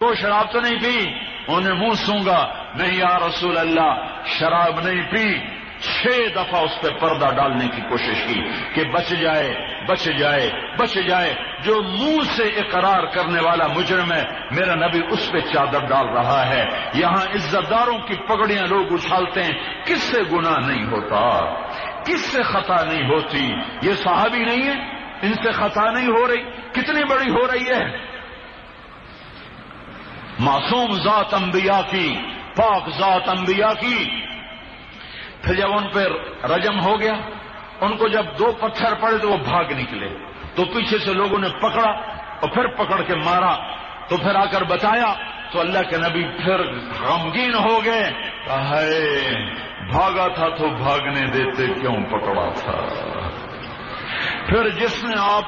تو شراب تو نہیں پی؟ انہیں منہ سونگا، نہیں یا رسول اللہ، شراب نہیں پی۔ چھ دفعہ اس پہ پردہ ڈالنے کی کوشش کی کہ بچ جائے بچ جائے بچ جائے۔ جو منہ سے اقرار کرنے والا مجرم ہے، میرا نبی اس پہ چادر ڈال رہا ہے۔ یہاں عزت داروں کی پگڑیاں لوگ اچھالتے ہیں۔ کس سے گناہ نہیں ہوتا؟ کس سے خطا نہیں ہوتی؟ یہ صحابی نہیں ہے ان سے خطا نہیں ہو رہی۔ کتنی بڑی ہو رہی ہے؟ معصوم ذات انبیاء کی، پاک ذات انبیاء کی۔ پھر جب ان پہ رجم ہو گیا، ان کو جب دو پتھر پڑے تو وہ بھاگ نکلے۔ تو پیچھے سے لوگوں نے پکڑا اور پھر پکڑ کے مارا۔ تو پھر آ کر بتایا، تو اللہ کے نبی پھر غمگین ہو گئے۔ بھاگا تھا تو بھاگنے دیتے کیوں پکڑا تھا؟ پھر جس نے آپ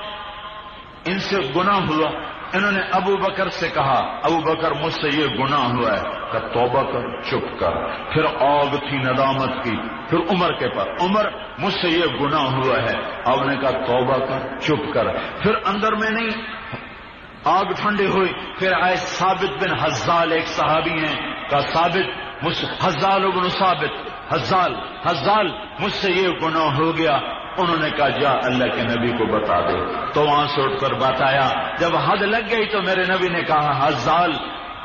ان سے گناہ ہوا انہوں نے ابو بکر سے کہا، ابو بکر مجھ سے یہ گناہ ہوا ہے کہ توبہ کر، چپ کر۔ پھر آگ تھی ندامت کی۔ پھر عمر کے پر عمر مجھ سے یہ گناہ ہوا ہے۔ اب نے کہا، توبہ کر، چپ کر۔ پھر اندر میں نہیں، آگ ٹھنڈی ہوئی۔ پھر آئے ثابت بن حزال، ایک صحابی ہیں۔ کا ثابت حزال ابن ثابت، حزال حزال مجھ سے یہ گناہ ہو گیا۔ انہوں نے کہا، جا، اللہ کے نبی کو بتا دے. تو وہاں سے اٹھ کر بتایا، جب حد لگ گئی تو میرے نبی نے کہا، حزال،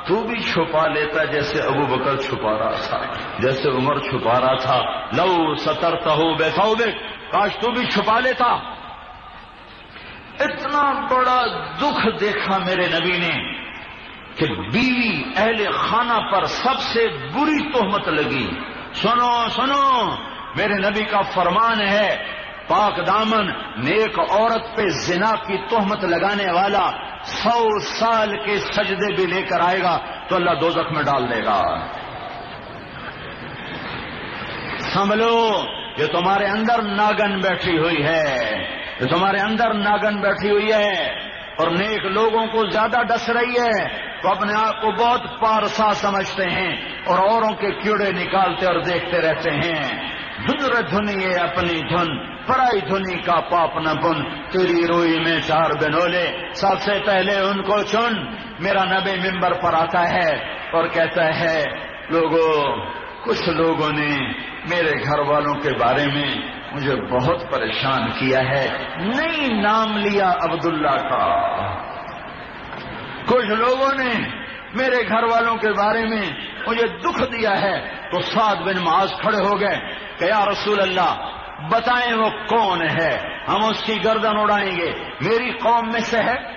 تو بھی چھپا لیتا جیسے ابو بکر چھپا رہا تھا، جیسے عمر چھپا رہا تھا۔ لو سترتا ہو بیٹھا بے کاش تو بھی چھپا لیتا۔ اتنا بڑا دکھ دیکھا میرے نبی نے کہ بیوی اہل خانہ پر سب سے بری تہمت لگی۔ سنو سنو، میرے نبی کا فرمان ہے پاک دامن، نیک عورت پہ زنا کی تہمت لگانے والا سو سال کے سجدے بھی لے کر آئے گا تو اللہ دو میں ڈال دے گا۔ سنبھلو، یہ تمہارے اندر ناگن بیٹھی ہوئی ہے۔ یہ تمہارے اندر ناگن بیٹھی ہوئی ہے۔ اور نیک لوگوں کو زیادہ ڈس رہی ہے۔ تو اپنے آپ کو بہت پارسا سمجھتے ہیں اور اوروں کے کیڑے نکالتے اور دیکھتے رہتے ہیں۔ دھن دھنی اپنی دھن، پرائی دھنی کا پاپ نہ بن۔ تیری روئی میں چار بنولے، سب سے پہلے ان کو چن۔ میرا نبی ممبر پر آتا ہے اور کہتا ہے لوگوں کچھ لوگوں نے میرے گھر والوں کے بارے میں مجھے بہت پریشان کیا ہے۔ نہیں نام لیا عبداللہ کا۔ کچھ لوگوں نے میرے گھر والوں کے بارے میں مجھے دکھ دیا ہے تو سات بن معاذ کھڑے ہو گئے کہ یا رسول اللہ، بتائیں وہ کون ہے؟ ہم اس کی گردن اڑائیں گے۔ میری قوم میں سے ہے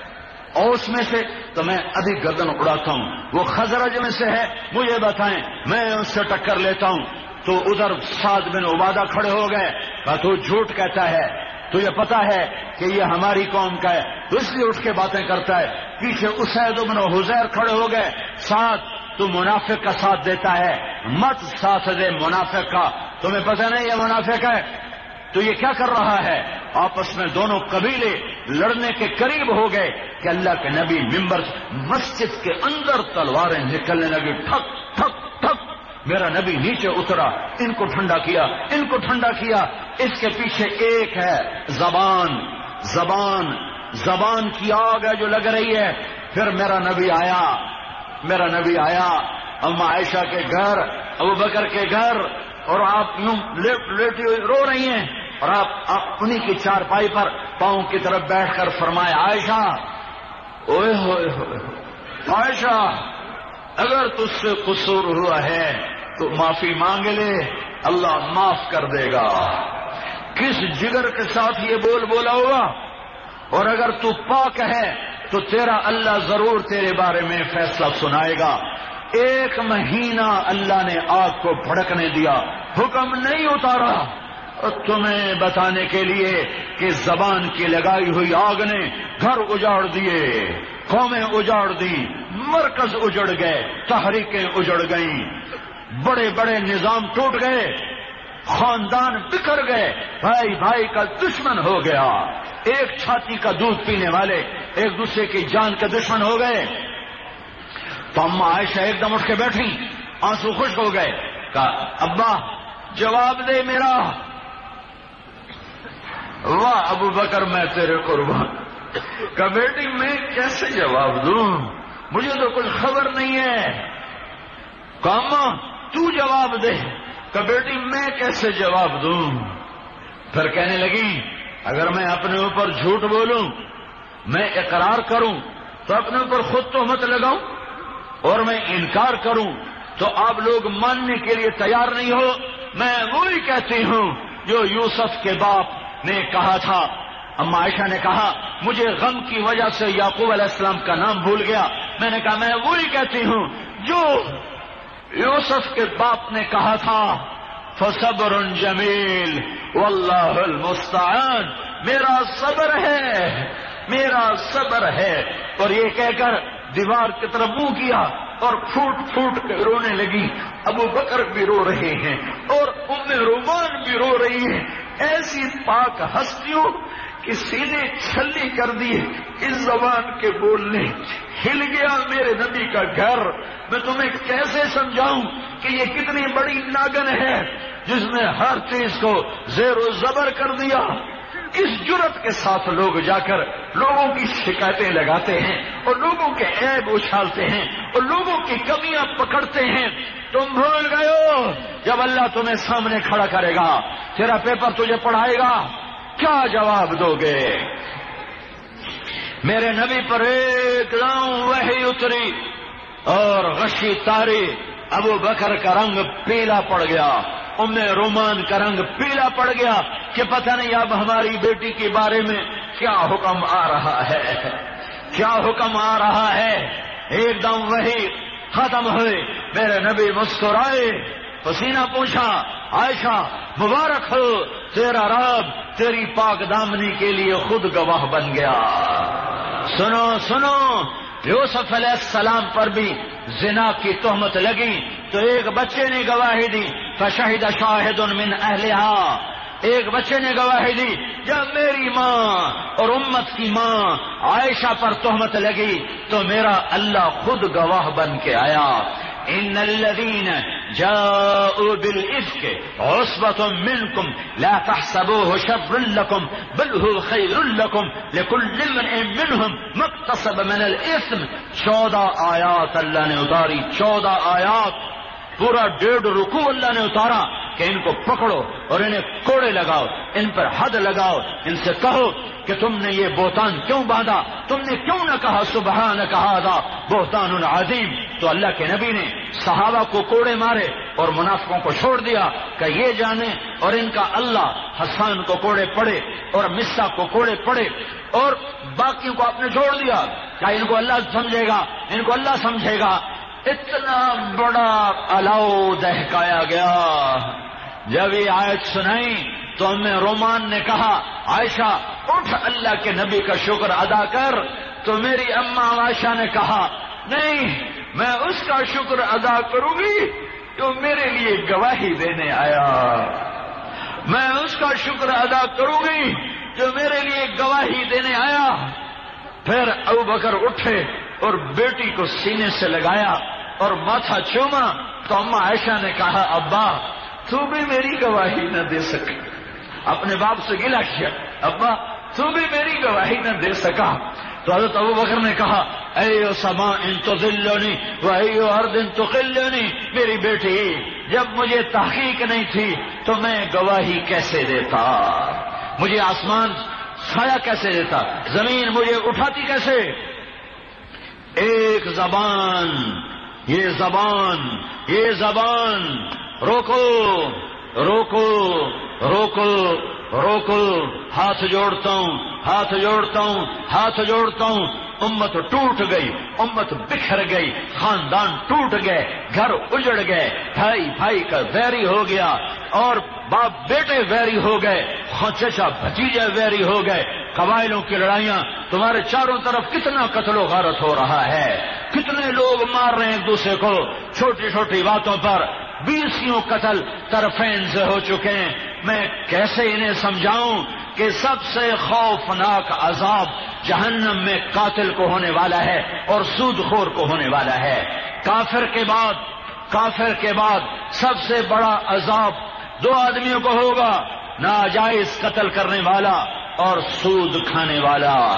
اور اس میں سے تو میں ابھی گردن اڑاتا ہوں۔ وہ خزرج میں سے ہے، مجھے بتائیں۔ میں اس سے ٹکر لیتا ہوں۔ تو ادھر سات بن عبادہ کھڑے ہو گئے۔ کہ تو جھوٹ کہتا ہے۔ تو یہ پتا ہے کہ یہ ہماری قوم کا ہے۔ تو اس لیے اٹھ کے باتیں کرتا ہے۔ پیچھے اسید ابن حزیر کھڑے ہو گئے۔ ساتھ تو منافق کا ساتھ دیتا ہے۔ مت ساتھ دے منافق کا۔ تمہیں پتہ نہیں یہ منافق ہے؟ تو یہ کیا کر رہا ہے؟ آپس میں دونوں قبیلے لڑنے کے قریب ہو گئے کہ اللہ کے نبی ممبر مسجد کے اندر تلواریں نکلنے لگی۔ ٹھک ٹھک ٹھک۔ میرا نبی نیچے اترا۔ ان کو ٹھنڈا کیا، ان کو ٹھنڈا کیا۔ اس کے پیچھے ایک ہے زبان۔ زبان زبان کی آگ ہے جو لگ رہی ہے۔ پھر میرا نبی آیا۔ میرا نبی آیا، اما عائشہ کے گھر، ابو بکر کے گھر، اور آپ یوں لیٹی ہوئی رو رہی ہیں، اور آپ انہیں کی چار پائی پر پاؤں کی طرف بیٹھ کر فرمائے، عائشہ اوے ہوئے ہوئے عائشہ، اگر تج سے قصور ہوا ہے، تو معافی مانگ لے، اللہ معاف کر دے گا۔ کس جگر کے ساتھ یہ بول بولا ہوا؟ اور اگر تو پاک ہے تو تیرا اللہ ضرور تیرے بارے میں فیصلہ سنائے گا۔ ایک مہینہ اللہ نے آگ کو بھڑکنے دیا۔ حکم نہیں اتارا۔ تمہیں بتانے کے لیے کہ زبان کی لگائی ہوئی آگ نے گھر اجاڑ دیے۔ قومیں اجاڑ دی مرکز اجڑ گئے۔ تحریکیں اجڑ گئیں۔ بڑے بڑے نظام ٹوٹ گئے۔ خاندان بکھر گئے۔ بھائی بھائی کا دشمن ہو گیا۔ ایک چھاتی کا دودھ پینے والے ایک دوسرے کی جان کے دشمن ہو گئے۔ تو اما عائشہ ایک دم اٹھ کے بیٹھی۔ آنسو خوش ہو گئے۔ کہا، ابا، جواب دے میرا۔ واہ، ابو بکر، میں تیرے قربان۔ کا بیٹی، میں کیسے جواب دوں؟ مجھے تو کچھ خبر نہیں ہے۔ کاما تو جواب دے۔ کہ بیٹی میں کیسے جواب دوں؟ پھر کہنے لگی، اگر میں اپنے اوپر جھوٹ بولوں، میں اقرار کروں، تو اپنے اوپر خود تو مت لگاؤں، اور میں انکار کروں، تو آپ لوگ ماننے کے لیے تیار نہیں ہو۔ میں وہی کہتی ہوں جو یوسف کے باپ نے کہا تھا۔ اما عائشہ نے کہا، مجھے غم کی وجہ سے یعقوب علیہ السلام کا نام بھول گیا۔ میں نے کہا، میں وہی کہتی ہوں جو یوسف کے باپ نے کہا تھا، فصبر جمیل، واللہ المستعان، میرا صبر ہے، میرا صبر ہے۔ اور یہ کہہ کر دیوار کی طرف منہ کیا اور پھوٹ پھوٹ کے رونے لگی۔ ابو بکر بھی رو رہے ہیں اور ام رومان بھی رو رہی ہے ایسی پاک ہستیوں کہ سینے چھلی کر دیے، اس زبان کے بولنے۔ ہل گیا میرے نبی کا گھر۔ میں تمہیں کیسے سمجھاؤں کہ یہ کتنی بڑی ناگن ہے جس نے ہر چیز کو زیر و زبر کر دیا۔ کس جرت کے ساتھ لوگ جا کر لوگوں کی شکایتیں لگاتے ہیں اور لوگوں کے عیب اچھالتے ہیں اور لوگوں کی کمیاں پکڑتے ہیں۔ تم بھول گئے ہو جب اللہ تمہیں سامنے کھڑا کرے گا، تیرا پیپر تجھے پڑھائے گا۔ کیا جواب دو گے؟ میرے نبی پر ایک لاؤں وہی اتری اور غشی تاری ابو بکر کا رنگ پیلا پڑ گیا۔ ام رومان کا رنگ پیلا پڑ گیا کہ پتہ نہیں اب ہماری بیٹی کے بارے میں کیا حکم آ رہا ہے۔ کیا حکم آ رہا ہے؟ ایک دم وہی ختم ہوئے۔ میرے نبی مسکرائے۔ پسینہ پوچھا، عائشہ، مبارک ہو، تیرا رب تیری پاک دامنی کے لیے خود گواہ بن گیا۔ سنو سنو، یوسف علیہ السلام پر بھی زنا کی تہمت لگی، تو ایک بچے نے گواہی دی، فشہد شاہد من اہلہا۔ ایک بچے نے گواہی دی جب میری ماں اور امت کی ماں عائشہ پر تہمت لگی، تو میرا اللہ خود گواہ بن کے آیا۔ إن الذين جاءوا بالإفك عصبة منكم لا تحسبوه شر لكم بل هو خير لكم لكل امرئ منهم. ما من الإثم. چودہ آیات اللہ نے چودہ آیات پورا ڈیڑھ رکو اللہ نے اتارا کہ ان کو پکڑو اور انہیں کوڑے لگاؤ، ان پر حد لگاؤ، ان سے کہو کہ تم نے یہ بہتان کیوں باندھا؟ تم نے کیوں نہ کہا صبح نہ کہا تھا بہتان عظیم؟ تو اللہ کے نبی نے صحابہ کو کوڑے مارے اور منافقوں کو چھوڑ دیا کہ یہ جانے اور ان کا اللہ حسان کو کوڑے پڑے اور مسا کو کوڑے پڑے اور باقیوں کو آپ نے چھوڑ دیا۔ کیا ان کو اللہ سمجھے گا؟ ان کو اللہ سمجھے گا۔ اتنا بڑا الاؤ دہکایا گیا۔ جب یہ آیت سنائی تو ہمیں رومان نے کہا، عائشہ، اٹھ اللہ کے نبی کا شکر ادا کر۔ تو میری اما عائشہ نے کہا، نہیں، میں اس کا شکر ادا کروں گی جو میرے لیے گواہی دینے آیا۔ میں اس کا شکر ادا کروں گی جو میرے لیے گواہی دینے آیا۔ پھر ابو بکر اٹھے اور بیٹی کو سینے سے لگایا۔ اور ماتھا چوما تو اما عائشہ نے کہا، ابا، تو بھی میری گواہی نہ دے سکے اپنے باپ سے گلا کیا، ابا، تو بھی میری گواہی نہ دے سکا۔ تو حضرت ابو بکر نے کہا اے سما ان تو دلونی وہ ہر دن تو قلونی میری بیٹی، جب مجھے تحقیق نہیں تھی تو میں گواہی کیسے دیتا؟ مجھے آسمان سایہ کیسے دیتا؟ زمین مجھے اٹھاتی کیسے؟ ایک زبان یہ زبان یہ زبان، روکو روکو روکو روکو، ہاتھ جوڑتا ہوں، ہاتھ جوڑتا ہوں، ہاتھ جوڑتا ہوں امت ٹوٹ گئی، امت بکھر گئی، خاندان ٹوٹ گئے، گھر اجڑ گئے، بھائی بھائی کا ویری ہو گیا اور باپ بیٹے ویری ہو گئے چچا بھتیجے ویری ہو گئے، قبائلوں کی لڑائیاں، تمہارے چاروں طرف کتنا قتل و غارت ہو رہا ہے؟ کتنے لوگ مار رہے ہیں ایک دوسرے کو؟ چھوٹی چھوٹی باتوں پر بیسوں قتل طرفین سے ہو چکے ہیں۔ میں کیسے انہیں سمجھاؤں؟ کہ سب سے خوفناک عذاب جہنم میں قاتل کو ہونے والا ہے اور سود خور کو ہونے والا ہے۔ کافر کے بعد، کافر کے بعد سب سے بڑا عذاب دو آدمیوں کو ہوگا، ناجائز قتل کرنے والا اور سود کھانے والا۔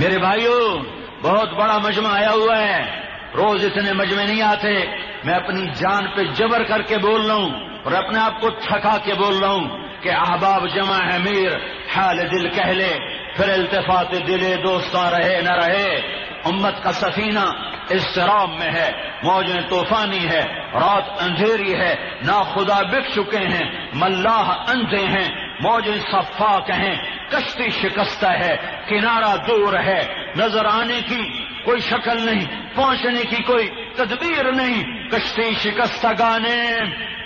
میرے بھائیوں بہت بڑا مجمع آیا ہوا ہے۔ روز اتنے مجمع نہیں آتے۔ میں اپنی جان پہ جبر کر کے بول رہا ہوں اور اپنے آپ کو تھکا کے بول رہا ہوں۔ کہ احباب جمع ہے میر، حال دل کہہ لے، پھر التفات دلے دوستاں رہے، نہ رہے۔ امت کا سفینہ استرام میں ہے، موجیں طوفانی ہے، رات اندھیری ہے نا خدا بک چکے ہیں، ملاح اندھے ہیں۔ موجیں صفاق ہیں، کشتی شکستہ ہے، کنارہ دور ہے۔ نظر آنے کی کوئی شکل نہیں، پہنچنے کی کوئی تدبیر نہیں۔ کشتی شکستہ گانے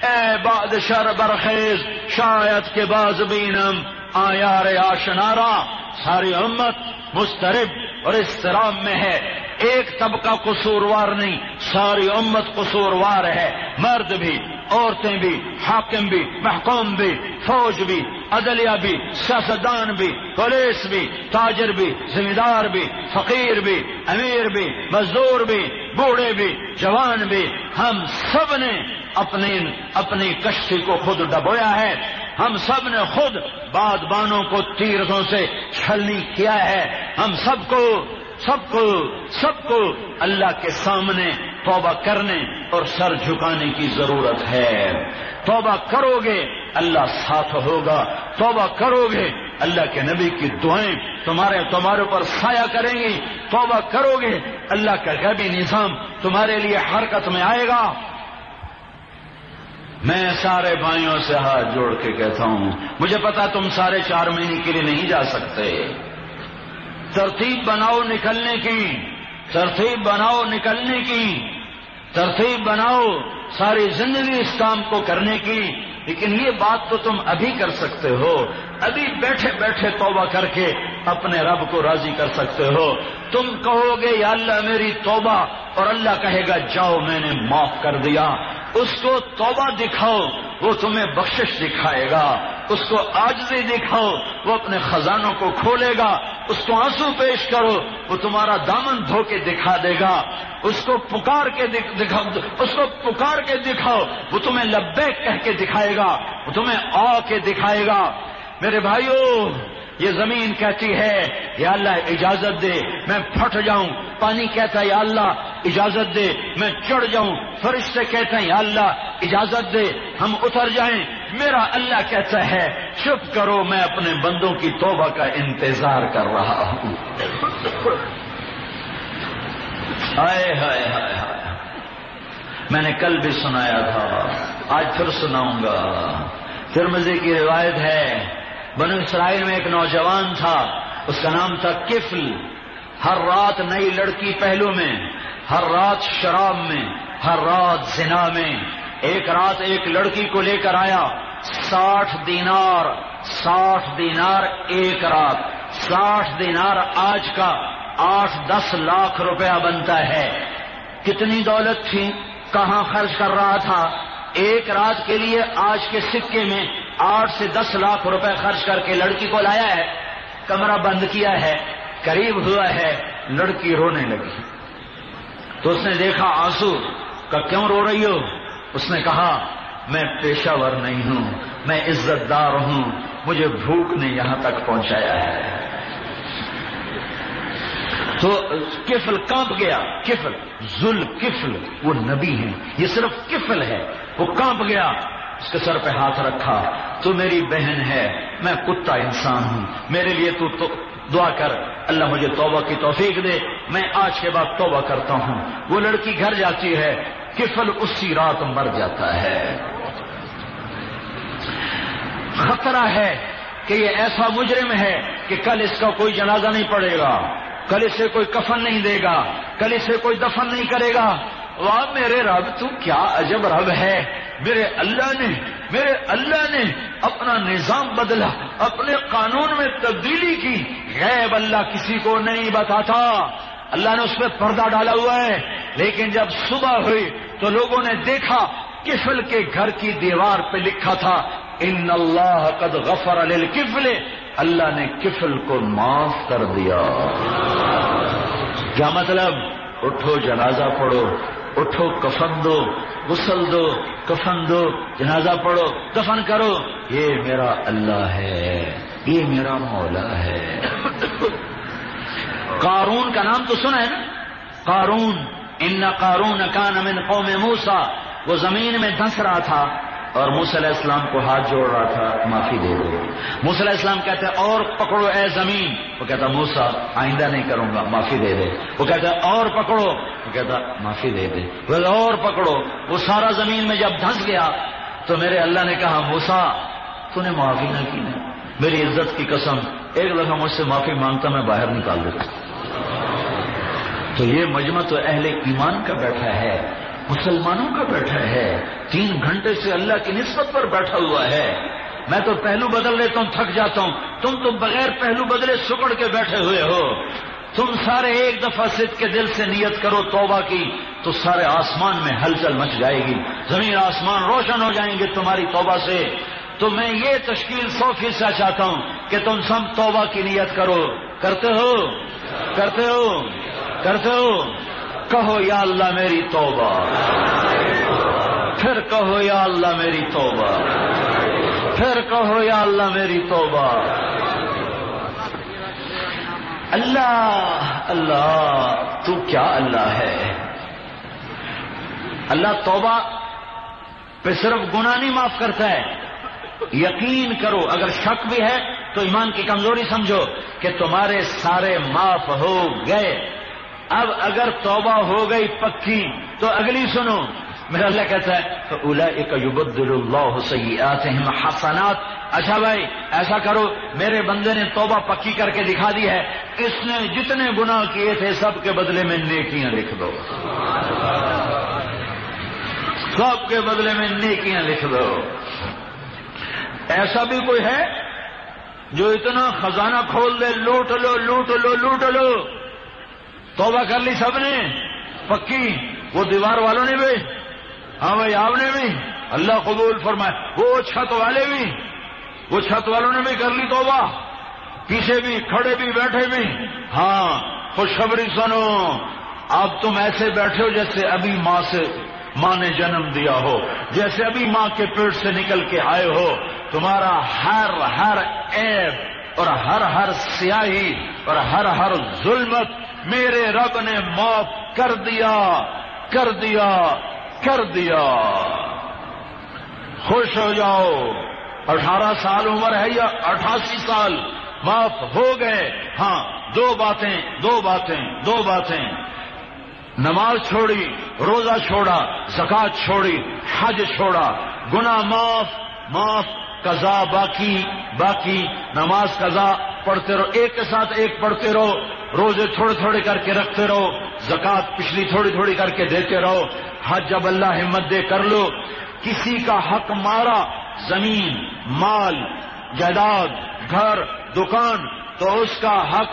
اے بادشر برخیز، شاید کے باز بینم آیا آشنارا ساری امت مسترب اور استرام میں ہے۔ ایک طبقہ قصوروار نہیں، ساری امت قصوروار ہے۔ مرد بھی، عورتیں بھی، حاکم بھی، محکوم بھی، فوج بھی، عدلیہ بھی، سیاستدان بھی، پولیس بھی، تاجر بھی ذمہ دار بھی، فقیر بھی، امیر بھی، مزدور بھی، بوڑھے بھی، جوان بھی، ہم سب نے اپنی اپنی کشتی کو خود ڈبویا ہے۔ ہم سب نے خود بادبانوں کو تیرتوں سے چھلنی کیا ہے۔ ہم سب کو سب کو سب کو اللہ کے سامنے توبہ کرنے اور سر جھکانے کی ضرورت ہے۔ توبہ کرو گے اللہ ساتھ ہوگا۔ توبہ کرو گے اللہ کے نبی کی دعائیں تمہارے تمہارے اوپر سایہ کریں گی۔ توبہ کرو گے اللہ کا غیبی نظام تمہارے لیے حرکت میں آئے گا۔ میں سارے بھائیوں سے ہاتھ جوڑ کے کہتا ہوں، مجھے پتا تم سارے چار مہینے کے لیے نہیں جا سکتے۔ ترتیب بناؤ نکلنے کی، ترتیب بناؤ نکلنے کی، ترتیب بناؤ ساری زندگی اس کام کو کرنے کی۔ لیکن یہ بات تو تم ابھی کر سکتے ہو، ابھی بیٹھے بیٹھے توبہ کر کے اپنے رب کو راضی کر سکتے ہو۔ تم کہو گے، یا اللہ میری توبہ، اور اللہ کہے گا، جاؤ میں نے معاف کر دیا۔ اس کو توبہ دکھاؤ، وہ تمہیں بخشش دکھائے گا۔ اس کو آجزی دکھاؤ، وہ اپنے خزانوں کو کھولے گا۔ اس کو آنسو پیش کرو، وہ تمہارا دامن دھو کے دکھا دے گا۔ اس کو پکار کے دکھاؤ اس کو پکار کے دکھاؤ، وہ تمہیں لبے کہہ کے دکھائے گا۔ وہ تمہیں آ کے دکھائے گا۔ میرے بھائیوں یہ زمین کہتی ہے، یا اللہ، اجازت دے، میں پھٹ جاؤں. پانی کہتا ہے، یا اللہ، اجازت دے، میں چڑھ جاؤں. فرشتے کہتے ہیں، یا اللہ، اجازت دے، ہم اتر جائیں. میرا اللہ کہتا ہے، چپ کرو، میں اپنے بندوں کی توبہ کا انتظار کر رہا ہوں. ہائے ہائے ہائے ہائے میں نے کل بھی سنایا تھا، آج پھر سناؤں گا۔ پھر مزے کی روایت ہے بنو اسرائیل میں ایک نوجوان تھا، اس کا نام تھا کفل۔ ہر رات نئی لڑکی پہلو میں، ہر رات شراب میں، ہر رات زنا میں۔ ایک رات ایک لڑکی کو لے کر آیا، ساٹھ دینار ساٹھ دینار ایک رات۔ ساٹھ دینار آج کا آٹھ دس لاکھ روپیہ بنتا ہے۔ کتنی دولت تھی؟ کہاں خرچ کر رہا تھا؟ ایک رات کے لیے آج کے سکے میں آٹھ سے دس لاکھ روپے خرچ کر کے لڑکی کو لایا ہے، کمرہ بند کیا ہے، قریب ہوا ہے، لڑکی رونے لگی۔ تو اس نے دیکھا، آنسو کا کیوں رو رہی ہو؟ اس نے کہا، میں پیشہ ور نہیں ہوں، میں عزت دار ہوں، مجھے بھوک نے یہاں تک پہنچایا ہے۔ تو کفل کانپ گیا، کفل، ذل کفل، وہ نبی ہیں، یہ صرف کفل ہے، وہ کانپ گیا۔ اس کے سر پہ ہاتھ رکھا تو میری بہن ہے میں کتا انسان ہوں میرے لیے تو, تو دعا کر اللہ مجھے توبہ کی توفیق دے میں آج کے بعد توبہ کرتا ہوں۔ وہ لڑکی گھر جاتی ہے کفل اسی رات مر جاتا ہے۔ خطرہ ہے کہ یہ ایسا مجرم ہے کہ کل اس کا کوئی جنازہ نہیں پڑے گا کل اسے کوئی کفن نہیں دے گا کل اسے کوئی دفن نہیں کرے گا۔ واہ میرے رب، تو کیا عجب رب ہے۔ میرے اللہ نے، میرے اللہ نے اپنا نظام بدلا، اپنے قانون میں تبدیلی کی۔ غیب اللہ کسی کو نہیں بتاتا۔ اللہ نے اس پہ پردہ ڈالا ہوا ہے۔ لیکن جب صبح ہوئی تو لوگوں نے دیکھا، کفل کے گھر کی دیوار پہ لکھا تھا، ان اللہ قد غفر کفل اللہ نے کفل کو معاف کر دیا۔ کیا مطلب؟ اٹھو جنازہ پڑھو۔ اٹھو، کفن دو، غسل دو، کفن دو، جنازہ پڑھو، کفن کرو۔ یہ میرا اللہ ہے، یہ میرا مولا ہے۔ قارون کا نام تو سنا ہے نا؟ قارون، ان قارون کان من قوم موسا وہ زمین میں دھنس رہا تھا۔ اور علیہ السلام کو ہاتھ جوڑ رہا تھا، معافی دے دو۔ علیہ السلام کہتے ہیں، اور پکڑو اے زمین۔ وہ کہتا موسا آئندہ نہیں کروں گا، معافی دے دے۔ وہ کہتا ہے اور پکڑو۔ وہ کہتا، معافی دے دے۔ وہ اور پکڑو۔ وہ سارا زمین میں جب دھنس گیا، تو میرے اللہ نے کہا موسا تو نے معافی نہ کی نہیں میری عزت کی قسم، ایک دفعہ مجھ سے معافی مانگتا، میں باہر نکال دیتا۔ تو یہ مجمع تو اہل ایمان کا بیٹھا ہے۔ مسلمانوں کا بیٹھا ہے۔ تین گھنٹے سے اللہ کی نسبت پر بیٹھا ہوا ہے۔ میں تو پہلو بدل لیتا ہوں، تھک جاتا ہوں۔ تم تو بغیر پہلو بدلے سکڑ کے بیٹھے ہوئے ہو۔ تم سارے ایک دفعہ سد کے دل سے نیت کرو توبہ کی، تو سارے آسمان میں ہلچل مچ جائے گی۔ زمین آسمان روشن ہو جائیں گے تمہاری توبہ سے۔ تو میں یہ تشکیل سو فیصد چاہتا ہوں کہ تم سب توبہ کی نیت کرو۔ کرتے ہو؟ کرتے ہو؟ کرتے ہو؟ کہو یا اللہ میری توبہ۔ پھر کہو یا اللہ میری توبہ۔ پھر کہو یا اللہ میری توبہ۔ اللہ اللہ، تو کیا اللہ ہے؟ اللہ توبہ پہ صرف گناہ نہیں معاف کرتا ہے۔ یقین کرو، اگر شک بھی ہے تو ایمان کی کمزوری سمجھو کہ تمہارے سارے معاف ہو گئے۔ اب اگر توبہ ہو گئی پکی، تو اگلی سنو۔ میرا اللہ کہتا ہے تو اولا ایک یبدل اللہ سیئات حسنات۔ اچھا بھائی، ایسا کرو، میرے بندے نے توبہ پکی کر کے دکھا دی ہے۔ اس نے جتنے گناہ کیے تھے، سب کے بدلے میں نیکیاں لکھ دو۔ سب کے بدلے میں نیکیاں لکھ دو۔ ایسا بھی کوئی ہے جو اتنا خزانہ کھول دے، لوٹ لو لوٹ لو لوٹ لو۔ توبہ کر لی سب نے؟ پکی؟ وہ دیوار والوں نے بھی؟ ہاں بھائی، آپ نے بھی؟ اللہ قبول فرمائے۔ وہ چھت والے بھی؟ وہ چھت والوں نے بھی کر لی توبہ۔ پیچھے بھی، کھڑے بھی، بیٹھے بھی۔ ہاں خوشخبری سنو۔ اب تم ایسے بیٹھے ہو جیسے ابھی ماں سے، ماں نے جنم دیا ہو۔ جیسے ابھی ماں کے پیٹ سے نکل کے آئے ہو۔ تمہارا ہر ہر ایب اور ہر ہر سیاہی اور ہر ہر ظلمت میرے رب نے معاف کر دیا کر دیا کر دیا۔ خوش ہو جاؤ۔ اٹھارہ سال عمر ہے یا اٹھاسی سال؟ معاف ہو گئے۔ ہاں دو باتیں دو باتیں دو باتیں۔ نماز چھوڑی، روزہ چھوڑا زکات چھوڑی، حج چھوڑا۔ گنا معاف معاف، قضا باقی باقی۔ نماز قضا پڑھتے رہو، ایک کے ساتھ ایک پڑھتے رہو۔ روزے تھوڑے تھوڑے کر کے رکھتے رہو زکات پچھلی تھوڑی تھوڑی کر کے دیتے رہو۔ حج جب اللہ ہمت دے، کر لو۔ کسی کا حق مارا، زمین، مال، جائیداد، گھر، دکان، تو اس کا حق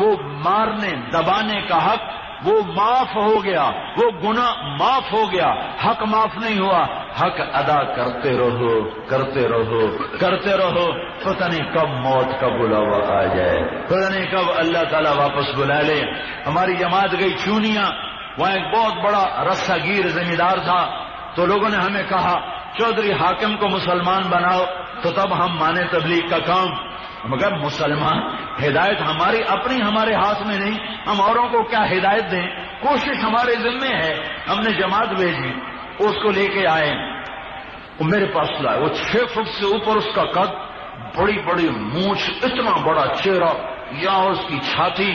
وہ مارنے، دبانے کا حق وہ معاف ہو گیا، وہ گنا معاف ہو گیا۔ حق معاف نہیں ہوا۔ حق ادا کرتے رہو کرتے رہو کرتے رہو۔ پتہ نہیں کب موت کا بلاوا آ جائے۔ پتہ نہیں کب اللہ تعالیٰ واپس بلا لے۔ ہماری جماعت گئی چونیاں، وہاں ایک بہت بڑا رسا گیر زمیندار تھا۔ تو لوگوں نے ہمیں کہا، چودھری حاکم کو مسلمان بناؤ تو تب ہم مانے تبلیغ کا کام۔ مگر مسلمان، ہدایت ہماری اپنی، ہمارے ہاتھ میں نہیں، ہم اوروں کو کیا ہدایت دیں؟ کوشش ہمارے ذمے ہے۔ ہم نے جماعت بھیجی، اس کو لے کے آئے۔ وہ میرے پاس لائے، وہ چھ فٹ سے اوپر اس کا قد، بڑی بڑی مونچھ، اتنا بڑا چہرہ، یا اس کی چھاتی۔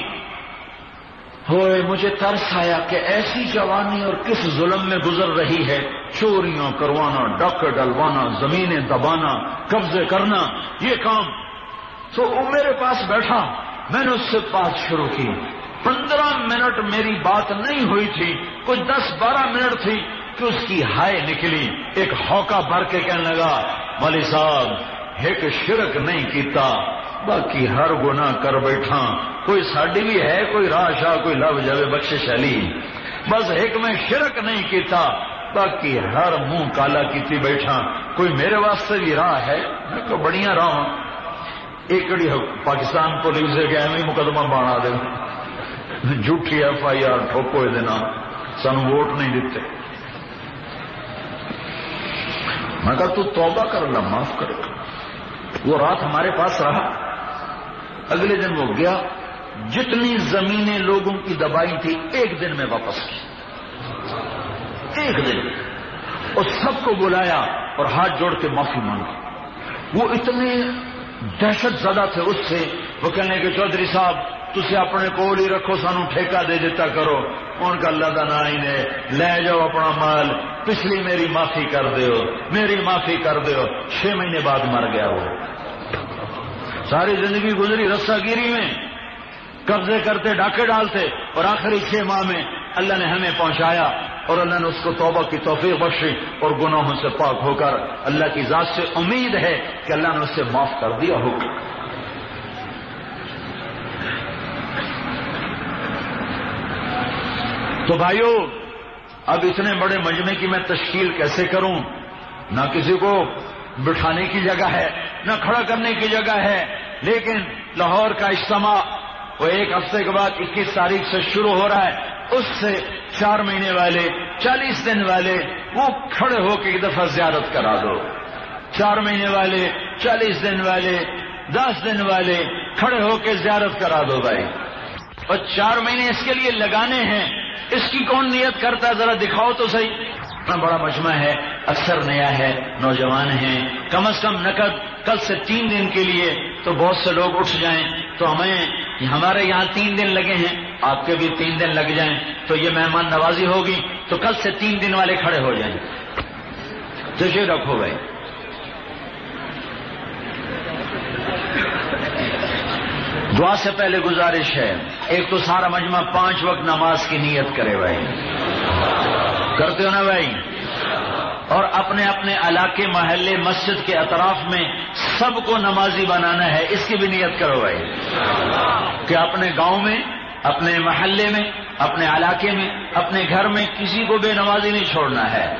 ہوئے، مجھے ترس آیا کہ ایسی جوانی اور کس ظلم میں گزر رہی ہے؟ چوریاں کروانا ڈاکر ڈلوانا، زمینیں دبانا، قبضے کرنا، یہ کام تو وہ میرے پاس بیٹھا۔ میں نے اس سے بات شروع کی۔ پندرہ منٹ میری بات نہیں ہوئی تھی۔ کچھ دس بارہ منٹ تھی کہ اس کی ہائے نکلی۔ ایک ہوکا بھر کے کہنے لگا ملی صاحب، ایک شرک نہیں کیتا۔ باقی ہر گنا کر بیٹھا۔ کوئی ساڈی بھی ہے، کوئی راہ شاہ کوئی لو جائے بخش شلی بس ایک میں شرک نہیں کیتا۔ باقی ہر منہ کالا کیتی بیٹھا۔ کوئی میرے واسطے بھی راہ ہے؟ میں تو بڑیاں راہ ایک پاکستان پولیس سے گیا مقدمہ بنا دے. جھوٹھی ایف آئی آر ٹھوکو یہ دینا سن ووٹ نہیں دیتے. میں کہا، تو توبہ کر اللہ، معاف کر. وہ رات ہمارے پاس رہا. اگلے دن وہ گیا. جتنی زمینیں لوگوں کی دبائی تھی، ایک دن میں واپس کی. ایک دن. اور سب کو بلایا اور ہاتھ جوڑ کے معافی مانگی. وہ اتنے دہشت زدہ تھے اس سے۔ وہ کہنے کہ چودھری صاحب تھی اپنے کول ہی رکھو، سانو ٹھیکہ دے دیتا کرو۔ ان کا اللہ کا نا نے لے جاؤ اپنا مال۔ پچھلی میری معافی کر دیو۔ میری معافی کر دیو۔ چھ مہینے بعد مر گیا وہ۔ ساری زندگی گزری رسا گیری میں۔ قبضے کرتے، ڈاکے ڈالتے اور آخری چھ ماہ میں اللہ نے ہمیں پہنچایا۔ اور اللہ نے اس کو توبہ کی توفیق بخشی اور گناہوں سے پاک ہو کر اللہ کی ذات سے امید ہے کہ اللہ نے اسے معاف کر دیا ہو۔ تو بھائیو، اب اتنے بڑے مجمع کی میں تشکیل کیسے کروں؟ نہ کسی کو بٹھانے کی جگہ ہے، نہ کھڑا کرنے کی جگہ ہے، لیکن لاہور کا اجتماع، وہ ایک ہفتے کے بعد اکیس تاریخ سے شروع ہو رہا ہے۔ اس سے چار مہینے والے، چالیس دن والے، وہ کھڑے ہو کے ایک دفعہ زیارت کرا دو۔ چار مہینے والے، چالیس دن والے، دس دن والے، کھڑے ہو کے زیارت کرا دو بھائی۔ اور چار مہینے اس کے لیے لگانے ہیں۔ اس کی کون نیت کرتا ہے؟ ذرا دکھاؤ تو صحیح۔ اتنا بڑا مجمع ہے، اکثر نیا ہے، نوجوان ہیں۔ کم از کم نقد کل سے تین دن کے لیے تو بہت سے لوگ اٹھ جائیں۔ تو ہمیں، ہمارے یہاں تین دن لگے ہیں۔ آپ کے بھی تین دن لگ جائیں تو یہ مہمان نوازی ہوگی تو کل سے تین دن والے کھڑے ہو جائیں۔ تجھے رکھو بھائی۔ دعا سے پہلے گزارش ہے۔ ایک تو سارا مجمع پانچ وقت نماز کی نیت کرے بھائی۔ کرتے ہو نا بھائی؟ اور اپنے اپنے علاقے، محلے، مسجد کے اطراف میں سب کو نمازی بنانا ہے۔ اس کی بھی نیت کرو بھائی۔ کہ اپنے گاؤں میں اپنے محلے میں، اپنے علاقے میں، اپنے گھر میں کسی کو بے نمازی نہیں چھوڑنا ہے۔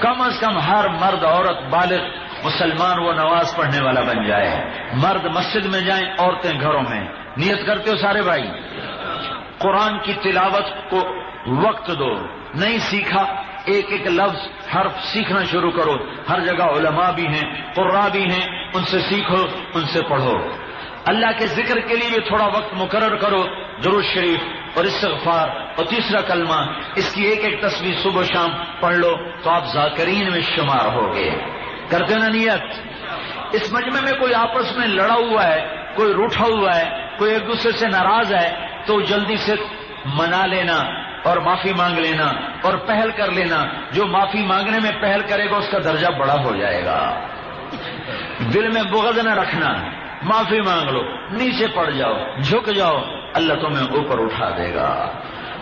کم از کم ہر مرد، عورت، بالغ، مسلمان وہ نماز پڑھنے والا بن جائے۔ مرد مسجد میں جائیں، عورتیں گھروں میں۔ نیت کرتے ہو سارے بھائی؟ قرآن کی تلاوت کو وقت دو۔ نہیں سیکھا، ایک ایک لفظ، حرف سیکھنا شروع کرو۔ ہر جگہ علماء بھی ہیں قرا بھی ہیں، ان سے سیکھو، ان سے پڑھو۔ اللہ کے ذکر کے لیے بھی تھوڑا وقت مقرر کرو، درود شریف اور استغفار اور تیسرا کلمہ، اس کی ایک ایک تصویر صبح شام پڑھ لو تو آپ ذاکرین میں شمار ہو گئے کرتے نا نیت؟ اس مجمع میں کوئی آپس میں لڑا ہوا ہے، کوئی روٹا ہوا ہے، کوئی ایک دوسرے سے ناراض ہے، تو جلدی سے منا لینا اور معافی مانگ لینا اور پہل کر لینا۔ جو معافی مانگنے میں پہل کرے گا، اس کا درجہ بڑا ہو جائے گا۔ دل میں بغض نہ رکھنا۔ معافی مانگ لو، نیچے پڑ جاؤ، جھک جاؤ، اللہ تمہیں اوپر اٹھا دے گا۔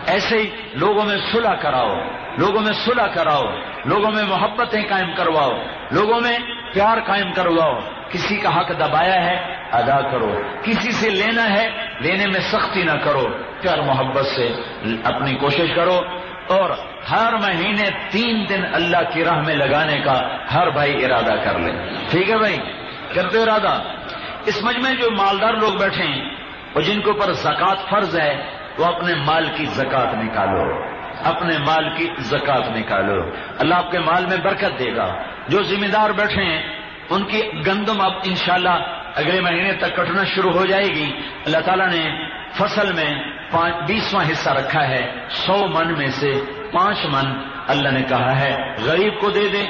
ایسے ہی لوگوں میں صلح کراؤ، لوگوں میں صلح کراؤ، لوگوں میں محبتیں قائم کرواؤ، لوگوں میں پیار قائم کرواؤ۔ کسی کا حق دبایا ہے، ادا کرو۔ کسی سے لینا ہے، لینے میں سختی نہ کرو۔ پیار محبت سے اپنی کوشش کرو۔ اور ہر مہینے تین دن اللہ کی راہ میں لگانے کا ہر بھائی ارادہ کر لے۔ ٹھیک ہے بھائی؟ کرتے ارادہ؟ اس مجمع جو مالدار لوگ بیٹھے ہیں اور جن کے اوپر زکات فرض ہے، وہ اپنے مال کی زکات نکالو۔ اپنے مال کی زکات نکالو۔ اللہ آپ کے مال میں برکت دے گا۔ جو ذمہ دار بیٹھے ہیں، ان کی گندم اب انشاءاللہ اگلے مہینے تک کٹنا شروع ہو جائے گی۔ اللہ تعالیٰ نے فصل میں بیسواں حصہ رکھا ہے۔ سو من میں سے پانچ من اللہ نے کہا ہے، غریب کو دے دے،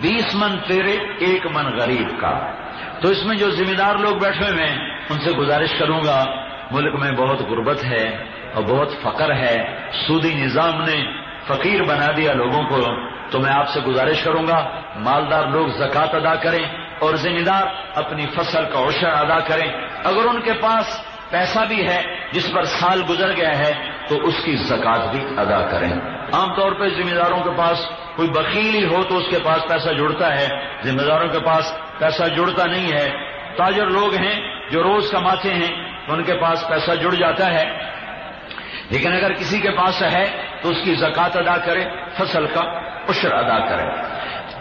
بیس من تیرے، ایک من غریب کا۔ تو اس میں جو ذمہ دار لوگ بیٹھے ہوئے ہیں، ان سے گزارش کروں گا، ملک میں بہت غربت ہے اور بہت فقر ہے، سودی نظام نے فقیر بنا دیا لوگوں کو، تو میں آپ سے گزارش کروں گا، مالدار لوگ زکات ادا کریں اور ذمہ دار اپنی فصل کا عشر ادا کریں۔ اگر ان کے پاس پیسہ بھی ہے، جس پر سال گزر گیا ہے، تو اس کی زکات بھی ادا کریں۔ عام طور پہ ذمہ داروں کے پاس کوئی بکیلی ہو تو اس کے پاس پیسہ جڑتا ہے، ذمہ داروں کے پاس پیسہ جڑتا نہیں ہے۔ تاجر لوگ ہیں جو روز کماتے ہیں ان کے پاس پیسہ جڑ جاتا ہے۔ لیکن اگر کسی کے پاس ہے، تو اس کی زکات ادا کرے، فصل کا عشر ادا کرے۔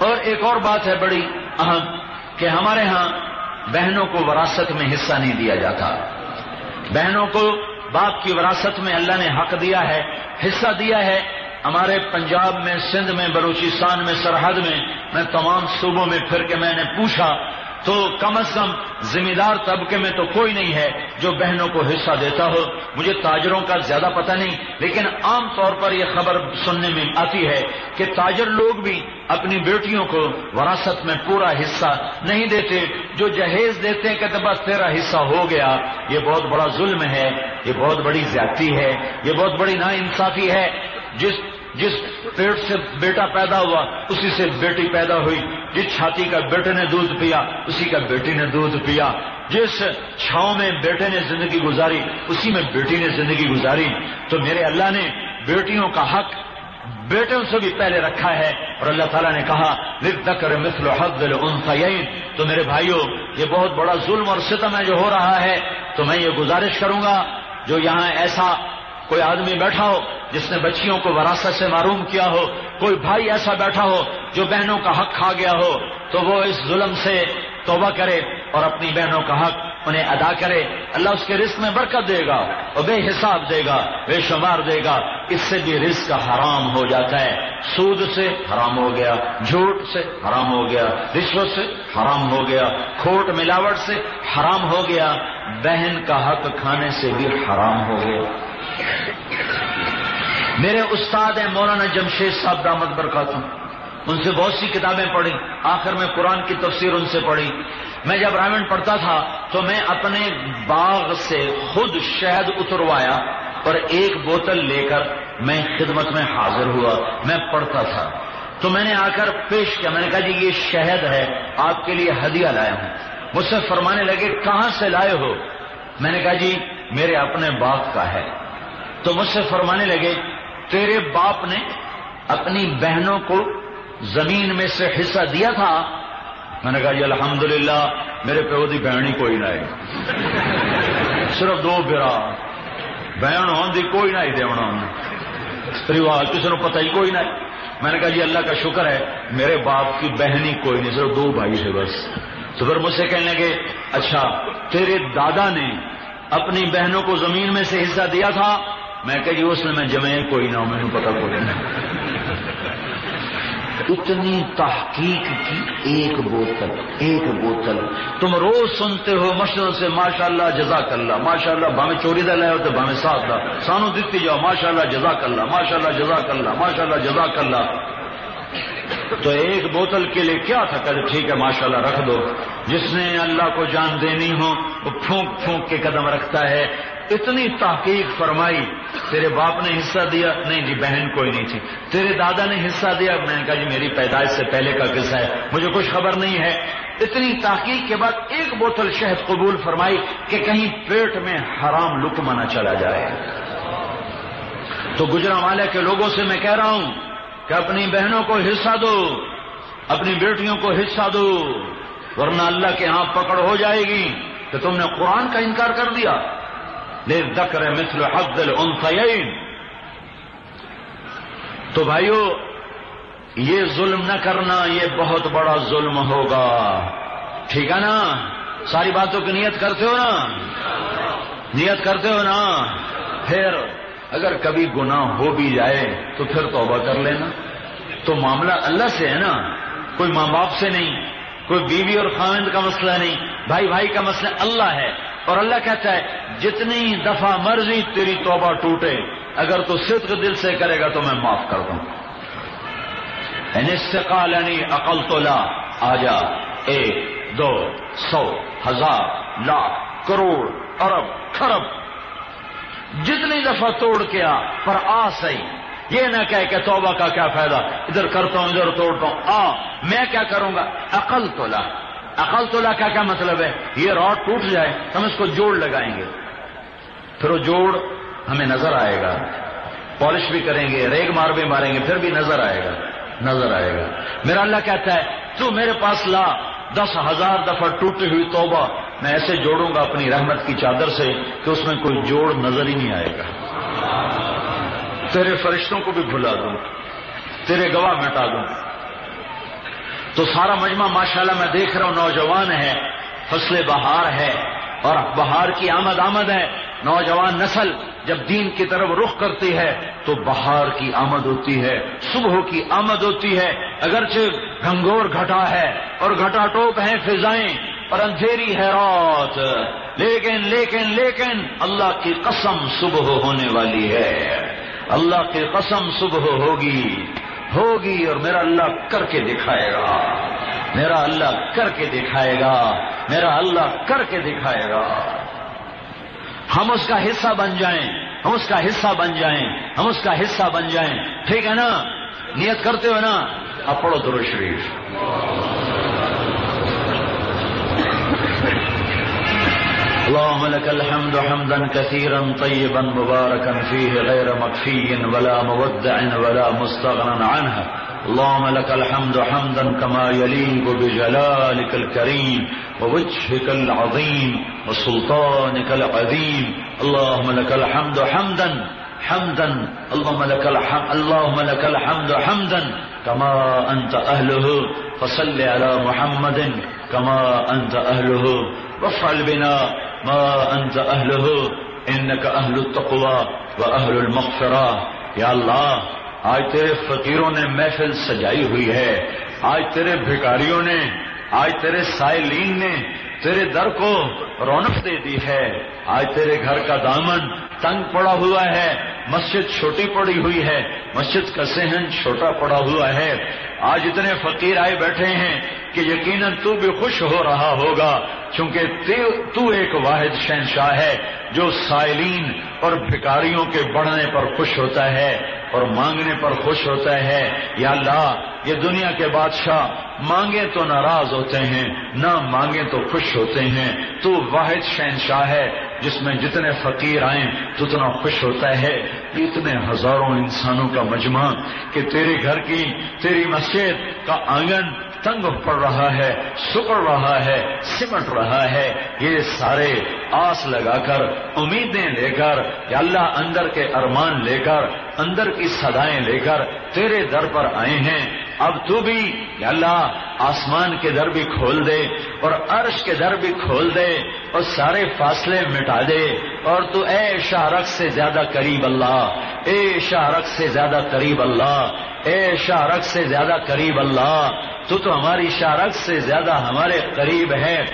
اور ایک اور بات ہے بڑی اہم، کہ ہمارے ہاں بہنوں کو وراثت میں حصہ نہیں دیا جاتا۔ بہنوں کو باپ کی وراثت میں اللہ نے حق دیا ہے، حصہ دیا ہے ہمارے پنجاب میں، سندھ میں، بلوچستان میں، سرحد میں میں تمام صوبوں میں پھر کے میں نے پوچھا، تو کم از کم ذمہ دار طبقے میں تو کوئی نہیں ہے جو بہنوں کو حصہ دیتا ہو۔ مجھے تاجروں کا زیادہ پتہ نہیں، لیکن عام طور پر یہ خبر سننے میں آتی ہے کہ تاجر لوگ بھی اپنی بیٹیوں کو وراثت میں پورا حصہ نہیں دیتے، جو جہیز دیتے ہیں کہ بس تیرا حصہ ہو گیا۔ یہ بہت بڑا ظلم ہے، یہ بہت بڑی زیادتی ہے، یہ بہت بڑی نا انصافی ہے۔ جس جس پیٹ سے بیٹا پیدا ہوا، اسی سے بیٹی پیدا ہوئی۔ جس چھاتی کا بیٹے نے دودھ پیا، اسی کا بیٹی نے دودھ پیا۔ جس چھاؤں میں بیٹے نے زندگی گزاری، اسی میں بیٹی نے زندگی گزاری۔ تو میرے اللہ نے بیٹیوں کا حق بیٹوں سے بھی پہلے رکھا ہے۔ اور اللہ تعالیٰ نے کہا کر مثل حد الفین تو میرے بھائیوں، یہ بہت بڑا ظلم اور ستم ہے جو ہو رہا ہے۔ تو میں یہ گزارش کروں گا، جو یہاں ایسا کوئی آدمی بیٹھا ہو جس نے بچیوں کو وراثت سے معروم کیا ہو، کوئی بھائی ایسا بیٹھا ہو جو بہنوں کا حق کھا گیا ہو، تو وہ اس ظلم سے توبہ کرے اور اپنی بہنوں کا حق انہیں ادا کرے۔ اللہ اس کے رزق میں برکت دے گا اور بے حساب دے گا، بے شمار دے گا۔ اس سے بھی رزق حرام ہو جاتا ہے۔ سود سے حرام ہو گیا، جھوٹ سے حرام ہو گیا، رشوت سے حرام ہو گیا، کھوٹ ملاوٹ سے حرام ہو گیا۔ بہن کا حق کھانے سے بھی حرام ہو گیا۔ میرے استاد ہیں مولانا جمشید صاحب دامد برکاتوں ان سے بہت سی کتابیں پڑھی، آخر میں قرآن کی تفسیر ان سے پڑھی۔ میں جب رامن پڑھتا تھا تو میں اپنے باغ سے خود شہد اتروایا اور ایک بوتل لے کر میں خدمت میں حاضر ہوا، میں پڑھتا تھا۔ تو میں نے آ کر پیش کیا، میں نے کہا جی یہ شہد ہے، آپ کے لیے ہدیہ لایا ہوں۔ مجھ سے فرمانے لگے، کہاں سے لائے ہو؟ میں نے کہا جی میرے اپنے باغ کا ہے۔ تو مجھ سے فرمانے لگے، تیرے باپ نے اپنی بہنوں کو زمین میں سے حصہ دیا تھا۔ میں نے کہا جی الحمدللہ، میرے پیودی بہنی کوئی نہ صرف دو برا۔ بہن دی کوئی نہ دیونا پریوار کسی نے پتہ ہی کوئی نہ میں نے کہا جی اللہ کا شکر ہے، میرے باپ کی بہنی کوئی نہیں، صرف دو بھائی تھے بس۔ تو پھر مجھ سے کہنے لگے اچھا تیرے دادا نے اپنی بہنوں کو زمین میں سے حصہ دیا تھا میں کہ جی اس نے میں جمع کوئی نہ میں پتا کوئی نہ اتنی تحقیق کی ایک بوتل ایک بوتل۔ تم روز سنتے ہو مشرق سے ماشاء اللہ جزاک اللہ ماشاء اللہ بھاوے چوری دہ لائے ہوتے بھاوے ساتھ دا۔ سانو دیتی جاؤ ماشاء اللہ جزاک اللہ ماشاء اللہ جزاک اللہ ماشاء اللہ جزاک اللہ تو ایک بوتل کے لیے کیا تھا؟ کہ جی ٹھیک ہے ماشاء اللہ رکھ دو۔ جس نے اللہ کو جان دینی ہو، وہ پھونک پھونک کے قدم رکھتا ہے۔ اتنی تحقیق فرمائی، تیرے باپ نے حصہ دیا، نہیں جی بہن کوئی نہیں تھی۔ تیرے دادا نے حصہ دیا، میں نے کہا جی میری پیدائش سے پہلے کا قصہ ہے، مجھے کچھ خبر نہیں ہے۔ اتنی تحقیق کے بعد ایک بوتل شہد قبول فرمائی کہ کہیں پیٹ میں حرام لکمہ نہ چلا جائے۔ تو گجرا والے کے لوگوں سے میں کہہ رہا ہوں کہ اپنی بہنوں کو حصہ دو، اپنی بیٹیوں کو حصہ دو، ورنہ اللہ کے ہاں پکڑ ہو جائے گی۔ کہ تم نے قرآن کا انکار کر دیا۔ دکر مثل حد الانثیین تو بھائیو، یہ ظلم نہ کرنا، یہ بہت بڑا ظلم ہوگا۔ ٹھیک ہے نا؟ ساری باتوں کی نیت کرتے ہو نا؟ نیت کرتے ہو نا؟ پھر اگر کبھی گناہ ہو بھی جائے، تو پھر توبہ کر لینا۔ تو معاملہ اللہ سے ہے نا؟ کوئی ماں باپ سے نہیں، کوئی بیوی اور خامند کا مسئلہ نہیں۔ بھائی بھائی کا مسئلہ اللہ ہے۔ اور اللہ کہتا ہے، جتنی دفعہ مرضی تیری توبہ ٹوٹے، اگر تو صدق دل سے کرے گا تو میں معاف کر دوں۔ یعنی استقال عقل تو لا آ جا ایک، دو، سو، ہزار، لاکھ، کروڑ، ارب خرب جتنی دفعہ توڑ کے آ پر آ صحیح یہ نہ کہے کہ توبہ کا کیا فائدہ، ادھر کرتا ہوں، ادھر توڑتا ہوں۔ آ، میں کیا کروں گا؟ عقل تو لا۔ عقل تولا کا کیا مطلب ہے؟ یہ راڈ ٹوٹ جائے، ہم اس کو جوڑ لگائیں گے۔ پھر وہ جوڑ ہمیں نظر آئے گا۔ پالش بھی کریں گے، ریگ مار بھی ماریں گے، پھر بھی نظر آئے گا۔ نظر آئے گا۔ میرا اللہ کہتا ہے، تو میرے پاس لا، دس ہزار دفعہ ٹوٹی ہوئی توبہ، میں ایسے جوڑوں گا اپنی رحمت کی چادر سے کہ اس میں کوئی جوڑ نظر ہی نہیں آئے گا۔ تیرے فرشتوں کو بھی بھلا دوں، تیرے گواہ مٹا دوں۔ تو سارا مجمع ماشاءاللہ میں دیکھ رہا ہوں، نوجوان ہے، فصل بہار ہے، اور بہار کی آمد آمد ہے۔ نوجوان نسل جب دین کی طرف رخ کرتی ہے، تو بہار کی آمد ہوتی ہے، صبح کی آمد ہوتی ہے۔ اگرچہ گھنگور گھٹا ہے اور گھٹا ٹوپ ہیں فضائیں اور اندھیری ہے رات۔ لیکن لیکن لیکن اللہ کی قسم صبح ہونے والی ہے۔ اللہ کی قسم صبح ہوگی۔ ہوگی اور میرا اللہ کر کے دکھائے گا۔ میرا اللہ کر کے دکھائے گا۔ میرا اللہ کر کے دکھائے گا۔ ہم اس کا حصہ بن جائیں۔ ہم اس کا حصہ بن جائیں۔ ہم اس کا حصہ بن جائیں۔ ٹھیک ہے نا؟ نیت کرتے ہو نا؟ اب پڑھو درو شریف۔ اللهم لك الحمد حمدا كثيرا طيبا مباركا فيه غير مكفي ولا مودع ولا مستغنى عنها اللهم لك الحمد حمدا كما يليق بجلالك الكريم ووجهك العظيم وسلطانك العظيم. اللهم لك الحمد حمدا حمدا. اللهم لك الحمد اللهم لك الحمد حمدا كما أنت أهله. فصل على محمد كما أنت أهله. وافعل بنا ما انت اهله انك اهل التقوى واهل المغفرة. یا اللہ آج تیرے فقیروں نے محفل سجائی ہوئی ہے، آج تیرے بھکاریوں نے آج تیرے سائلین نے تیرے در کو رونق دے دی ہے۔ آج تیرے گھر کا دامن تنگ پڑا ہوا ہے۔ مسجد چھوٹی پڑی ہوئی ہے۔ مسجد کا سہن چھوٹا پڑا ہوا ہے۔ آج اتنے فقیر آئے بیٹھے ہیں کہ یقیناً تو بھی خوش ہو رہا ہوگا، چونکہ تو ایک واحد شہنشاہ ہے جو سائلین اور بھکاریوں کے بڑھنے پر خوش ہوتا ہے۔ اور مانگنے پر خوش ہوتا ہے، یا اللہ، یہ دنیا کے بادشاہ مانگے تو ناراض ہوتے ہیں، نہ مانگے تو خوش ہوتے ہیں۔ تو واحد شہنشاہ ہے، جس میں جتنے فقیر آئیں تو اتنا خوش ہوتا ہے۔ اتنے ہزاروں انسانوں کا مجمع کہ تیرے گھر کی، تیری مسجد کا آنگن تنگ پڑ رہا ہے، سکڑ رہا ہے، سمٹ رہا ہے، یہ سارے آس لگا کر، امیدیں لے کر یا اللہ اندر کے ارمان لے کر، اندر کی سدائیں لے کر تیرے در پر آئے ہیں۔ اب تو بھی یا اللہ آسمان کے در بھی کھول دے اور عرش کے در بھی کھول دے اور سارے فاصلے مٹا دے۔ اور تو اے شارق سے زیادہ قریب اللہ، اے شارق سے زیادہ قریب اللہ، اے شارق سے زیادہ قریب اللہ تو تو ہماری شارق سے زیادہ ہمارے قریب ہے۔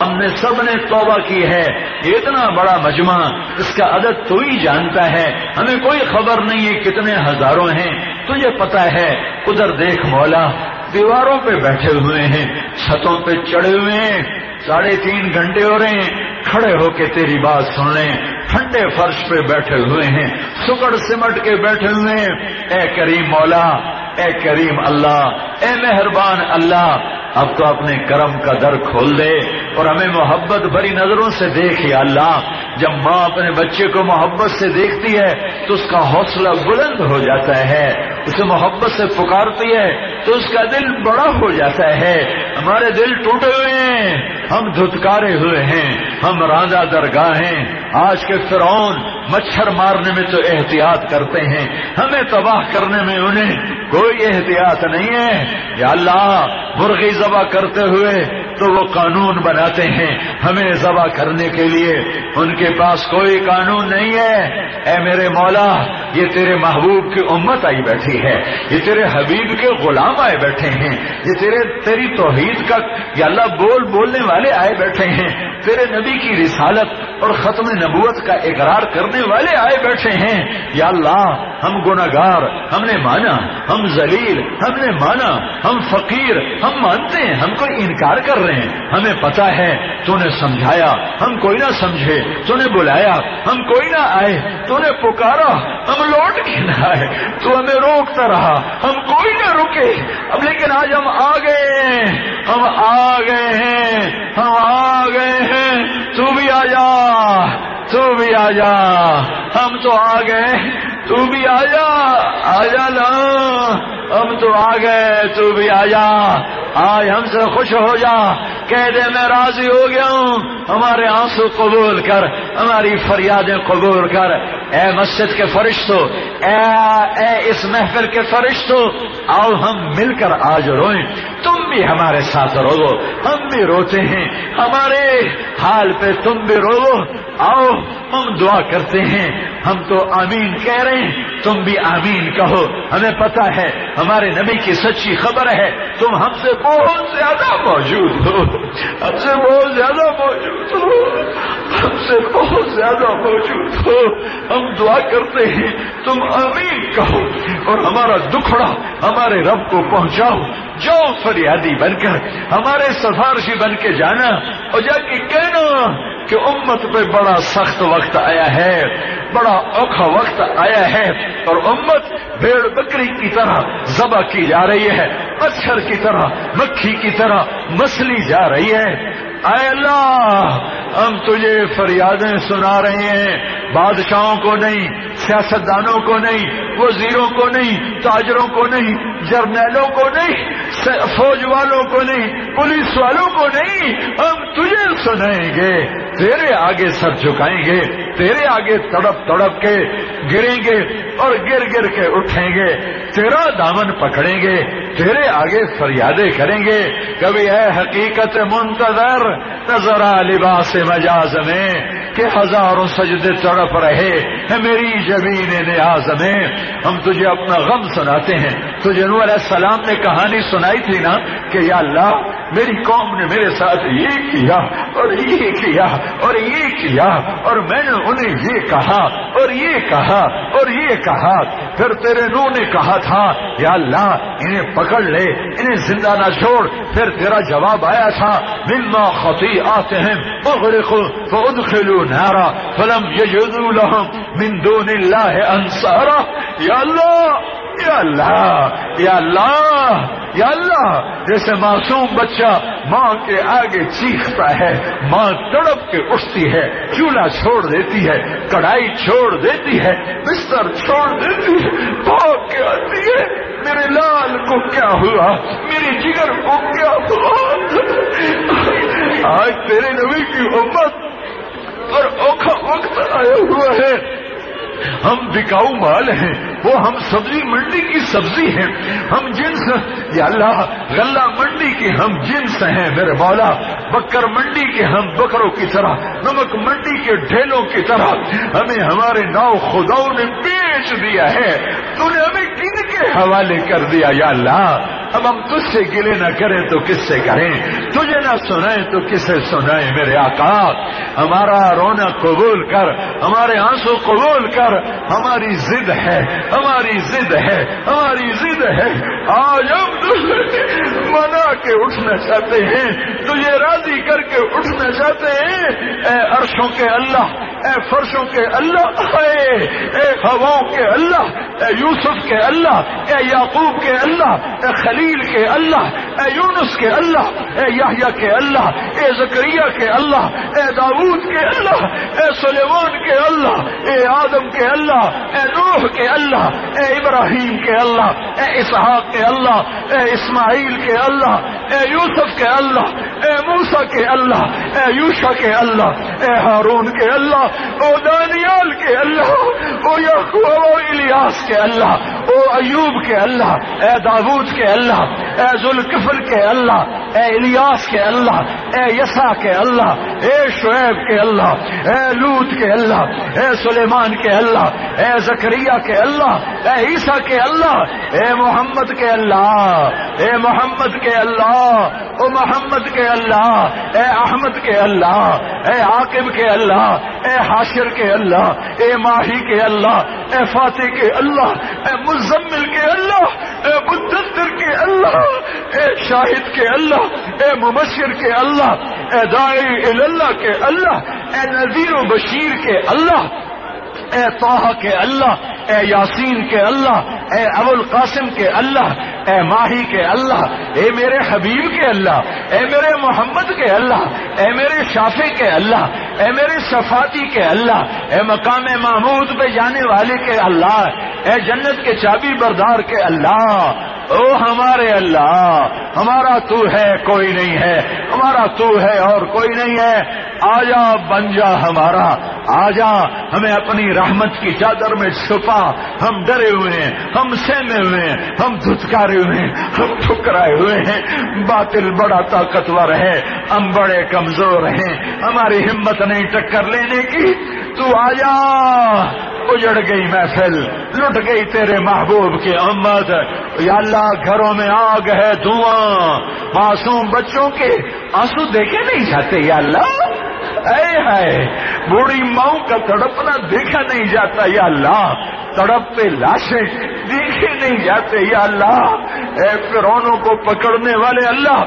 ہم نے سب نے توبہ کی ہے۔ یہ اتنا بڑا مجمع اس کا عدد تو ہی جانتا ہے۔ ہمیں کوئی خبر نہیں ہے کتنے ہزاروں ہیں۔ تجھے پتا ہے، ادھر دیکھ مولا، دیواروں پہ بیٹھے ہوئے ہیں، چھتوں پہ چڑھے ہوئے ہیں۔ ساڑھے تین گھنٹے ہو رہے ہیں۔ کھڑے ہو کے تیری بات سن لیں۔ ٹھنڈے فرش پہ بیٹھے ہوئے ہیں۔ سکڑ سمٹ کے بیٹھے ہوئے ہیں۔ اے کریم مولا اے کریم اللہ، اے مہربان اللہ اب تو اپنے کرم کا در کھول دے اور ہمیں محبت بھری نظروں سے دیکھ یا اللہ۔ جب ماں اپنے بچے کو محبت سے دیکھتی ہے تو اس کا حوصلہ بلند ہو جاتا ہے۔ اسے محبت سے پکارتی ہے تو اس کا دل بڑا ہو جاتا ہے۔ ہمارے دل ٹوٹے ہوئے ہیں۔ ہم دھتکارے ہوئے ہیں۔ ہم راندہ درگاہ ہیں۔ آج کے فرعون مچھر مارنے میں تو احتیاط کرتے ہیں۔ ہمیں تباہ کرنے میں انہیں کوئی احتیاط نہیں ہے۔ یا اللہ، مرغی ذبح کرتے ہوئے تو وہ قانون بناتے ہیں ہمیں ذبح کرنے کے لیے۔ ان کے پاس کوئی قانون نہیں ہے۔ اے میرے مولا، یہ تیرے محبوب کی امت آئی بیٹھی ہے۔ یہ تیرے حبیب کے غلام آئے بیٹھے ہیں۔ یہ تیرے، تیری توحید کا، یا اللہ بول بولنے والے آئے بیٹھے ہیں۔ تیرے نبی کی رسالت اور ختم نبوت کا اقرار کرنے والے آئے بیٹھے ہیں۔ یا اللہ، ہم گناگار ہم نے مانا، ہم ذلیل، ہم نے مانا، ہم فقیر، ہم مانتے ہیں، ہم کوئی انکار کر رہے ہیں ہمیں پتا ہے تو نے سمجھایا۔ ہم کوئی نہ سمجھے تو نے بلایا۔ ہم کوئی نہ آئے تو نے پکارا۔ ہم لوٹ کے نہ آئے۔ تو ہمیں روکتا رہا۔ ہم کوئی نہ رکے۔ اب لیکن آج ہم آ گئے ہیں۔ ہم آ گئے ہیں۔ ہم آ گئے ہیں۔ تو بھی آ جا تو بھی آ جا ہم تو آ گئے۔ تو بھی آ جا آ جا نا۔ ہم تو آ گئے، تو بھی آ جا آج ہم سے خوش ہو جا۔ کہہ دے، میں راضی ہو گیا ہوں۔ ہمارے آنسو قبول کر، ہماری فریادیں قبول کر۔ اے مسجد کے فرشتو، اے اے اس محفل کے فرشتو، آؤ ہم مل کر آج روئیں۔ تم بھی ہمارے ساتھ رو ہم بھی روتے ہیں۔ ہمارے حال پہ تم بھی رو آؤ، ہم دعا کرتے ہیں۔ ہم تو آمین کہہ رہے ہیں۔ تم بھی آمین کہو۔ ہمیں پتا ہے ہمارے نبی کی سچی خبر ہے، تم ہم سے بہت زیادہ موجود ہو۔ ہم سے بہت زیادہ موجود ہو۔ ہم سے بہت زیادہ موجود ہو۔ ہم دعا کرتے ہیں، تم آمین کہو۔ اور ہمارا دکھڑا، ہمارے رب کو پہنچاؤ۔ جو فریادی بن کر، ہمارے سفارشی بن کے جانا۔ اور جا کے کہنا کہ امت پہ بڑا سخت وقت آیا ہے، بڑا اوکھا وقت آیا ہے اور امت بھیڑ بکری کی طرح ذبح کی جا رہی ہے، مچھر کی طرح، مکھی کی طرح مسلی جا رہی ہے۔ اے اللہ، ہم تجھے فریادیں سنا رہے ہیں، بادشاہوں کو نہیں، سیاستدانوں کو نہیں، وزیروں کو نہیں، تاجروں کو نہیں، جرنیلوں کو نہیں، فوج والوں کو نہیں، پولیس والوں کو نہیں، ہم تجھے سنائیں گے، تیرے آگے سر جھکائیں گے، تیرے آگے تڑپ تڑپ کے گریں گے اور گر گر کے اٹھیں گے، تیرا دامن پکڑیں گے، تیرے آگے فریادیں کریں گے۔ کبھی ہے حقیقت منتظر نظر لباس مجاز میں کہ ہزاروں سجدے تڑپ رہے ہے میری زمین نیاز میں۔ ہم تجھے اپنا غم سناتے ہیں۔ تجھے نور علیہ السلام نے کہانی سنائی تھی نا کہ یا اللہ، میری قوم نے میرے ساتھ یہ کیا۔ اور یہ کیا، اور یہ کیا، اور میں نے انہیں یہ کہا، اور یہ کہا، اور یہ کہا، پھر تیرے نو نے کہا تھا، یا اللہ، انہیں پکڑ لے، انہیں زندہ نہ چھوڑ، پھر تیرا جواب آیا تھا، مما خطی آتے ہیں ادخلوا نارا فلم یجدوا لهم من دون اللہ انصارا یا اللہ! یا اللہ یا اللہ یا اللہ، جیسے معصوم بچہ ماں کے آگے چیختا ہے، ماں تڑپ کے اٹھتی ہے، چولہا چھوڑ دیتی ہے، کڑھائی چھوڑ دیتی ہے، بستر چھوڑ دیتی ہے، بھاگ کے آتی ہے، میرے لال کو کیا ہوا؟ میری جگر کو کیا ہوا؟ آج تیرے نبی کی امت اور اوکھا وقت آیا ہوا ہے۔ ہم بکاؤ مال ہیں، وہ ہم سبزی منڈی کی سبزی ہیں۔ ہم جنس، یا اللہ، غلہ منڈی کی ہم جنس ہیں، میرے مولا۔ بکر منڈی کے ہم بکروں کی طرح، نمک منڈی کے ڈھیلوں کی طرح۔ ہمیں ہمارے ناؤ خداؤں نے بیچ دیا ہے۔ تو نے ہمیں کن کے حوالے کر دیا، یا اللہ۔ اب ہم تجھ سے گلے نہ کریں تو کس سے کریں؟ تجھے نہ سنائیں تو کسے سنائیں میرے آقا؟ ہمارا رونا قبول کر، ہمارے آنسو قبول کر، ہماری ضد ہے، ہماری ضد ہے، ہماری ضد ہے۔ آج ہم منا کے اٹھنا چاہتے ہیں، تجھے راضی کر کے اٹھنا چاہتے ہیں۔ اے عرشوں کے اللہ، اے فرشوں کے اللہ، اے اے ہواؤں کے اللہ، اے یوسف کے اللہ، اے یعقوب کے اللہ، اے خلیل کے اللہ اے یونس کے اللہ اے یحییٰ کے اللہ اے زکریہ کے اللہ اے داود کے اللہ اے سلیمان کے اللہ اے آدم کے اللہ اے نوح کے اللہ اے ابراہیم کے اللہ اے اسحاق کے اللہ اے اسماعیل کے اللہ اے یوسف کے اللہ اے موسا کے اللہ اے یوشا کے اللہ اے ہارون کے اللہ او دانیال کے اللہ او او الیاس کے اللہ او ایوب کے اللہ اے داود کے اللہ اللہ اے ذوالکفل کے اللہ اے الیاس کے اللہ اے یسا کے اللہ اے شعیب کے اللہ اے لوت کے اللہ اے سلیمان کے اللہ اے زکریہ کے اللہ اے عیسیٰ کے اللہ اے محمد کے اللہ اے محمد کے اللہ او محمد کے اللہ اے احمد کے اللہ اے عاقب کے اللہ اے حاشر کے اللہ اے ماہی کے اللہ اے فاتح کے اللہ اے مزمل کے اللہ اے مدثر کے اللہ اے شاہد کے اللہ اے مبشر کے اللہ اے دائی اللہ کے اللہ اے نذیر و بشیر کے اللہ اے توحہ کے اللہ اے یاسین کے اللہ اے ابو القاسم کے اللہ اے ماہی کے اللہ اے میرے حبیب کے اللہ اے میرے محمد کے اللہ اے میرے شافی کے اللہ اے میرے صفاتی کے اللہ اے مقام محمود پہ جانے والے کے اللہ اے جنت کے چابی بردار کے اللہ او ہمارے اللہ، ہمارا تو ہے، کوئی نہیں ہے۔ ہمارا تو ہے اور کوئی نہیں ہے۔ آجا بن جا ہمارا، آجا ہمیں اپنی رحمت کی چادر میں چھپا۔ ہم ڈرے ہوئے ہیں، ہم سہمے ہوئے ہیں، ہم دھتکارے ہوئے ہیں، ہم ٹھکرائے ہوئے ہیں۔ باطل بڑا طاقتور ہے، ہم بڑے کمزور ہیں۔ ہماری ہمت نہیں ٹکر لینے کی۔ تو آیا، اجڑ گئی محفل، لٹ گئی تیرے محبوب کی امت۔ یا اللہ، گھروں میں آگ ہے، دھواں۔ معصوم بچوں کے آنسو دیکھے نہیں جاتے، یا اللہ۔ اے ہے بوڑھی ماؤں کا تڑپنا دیکھا نہیں جاتا، یا اللہ۔ تڑپ پہ لاشیں دیکھے نہیں جاتے، یا اللہ، اے فرونوں کو پکڑنے والے اللہ،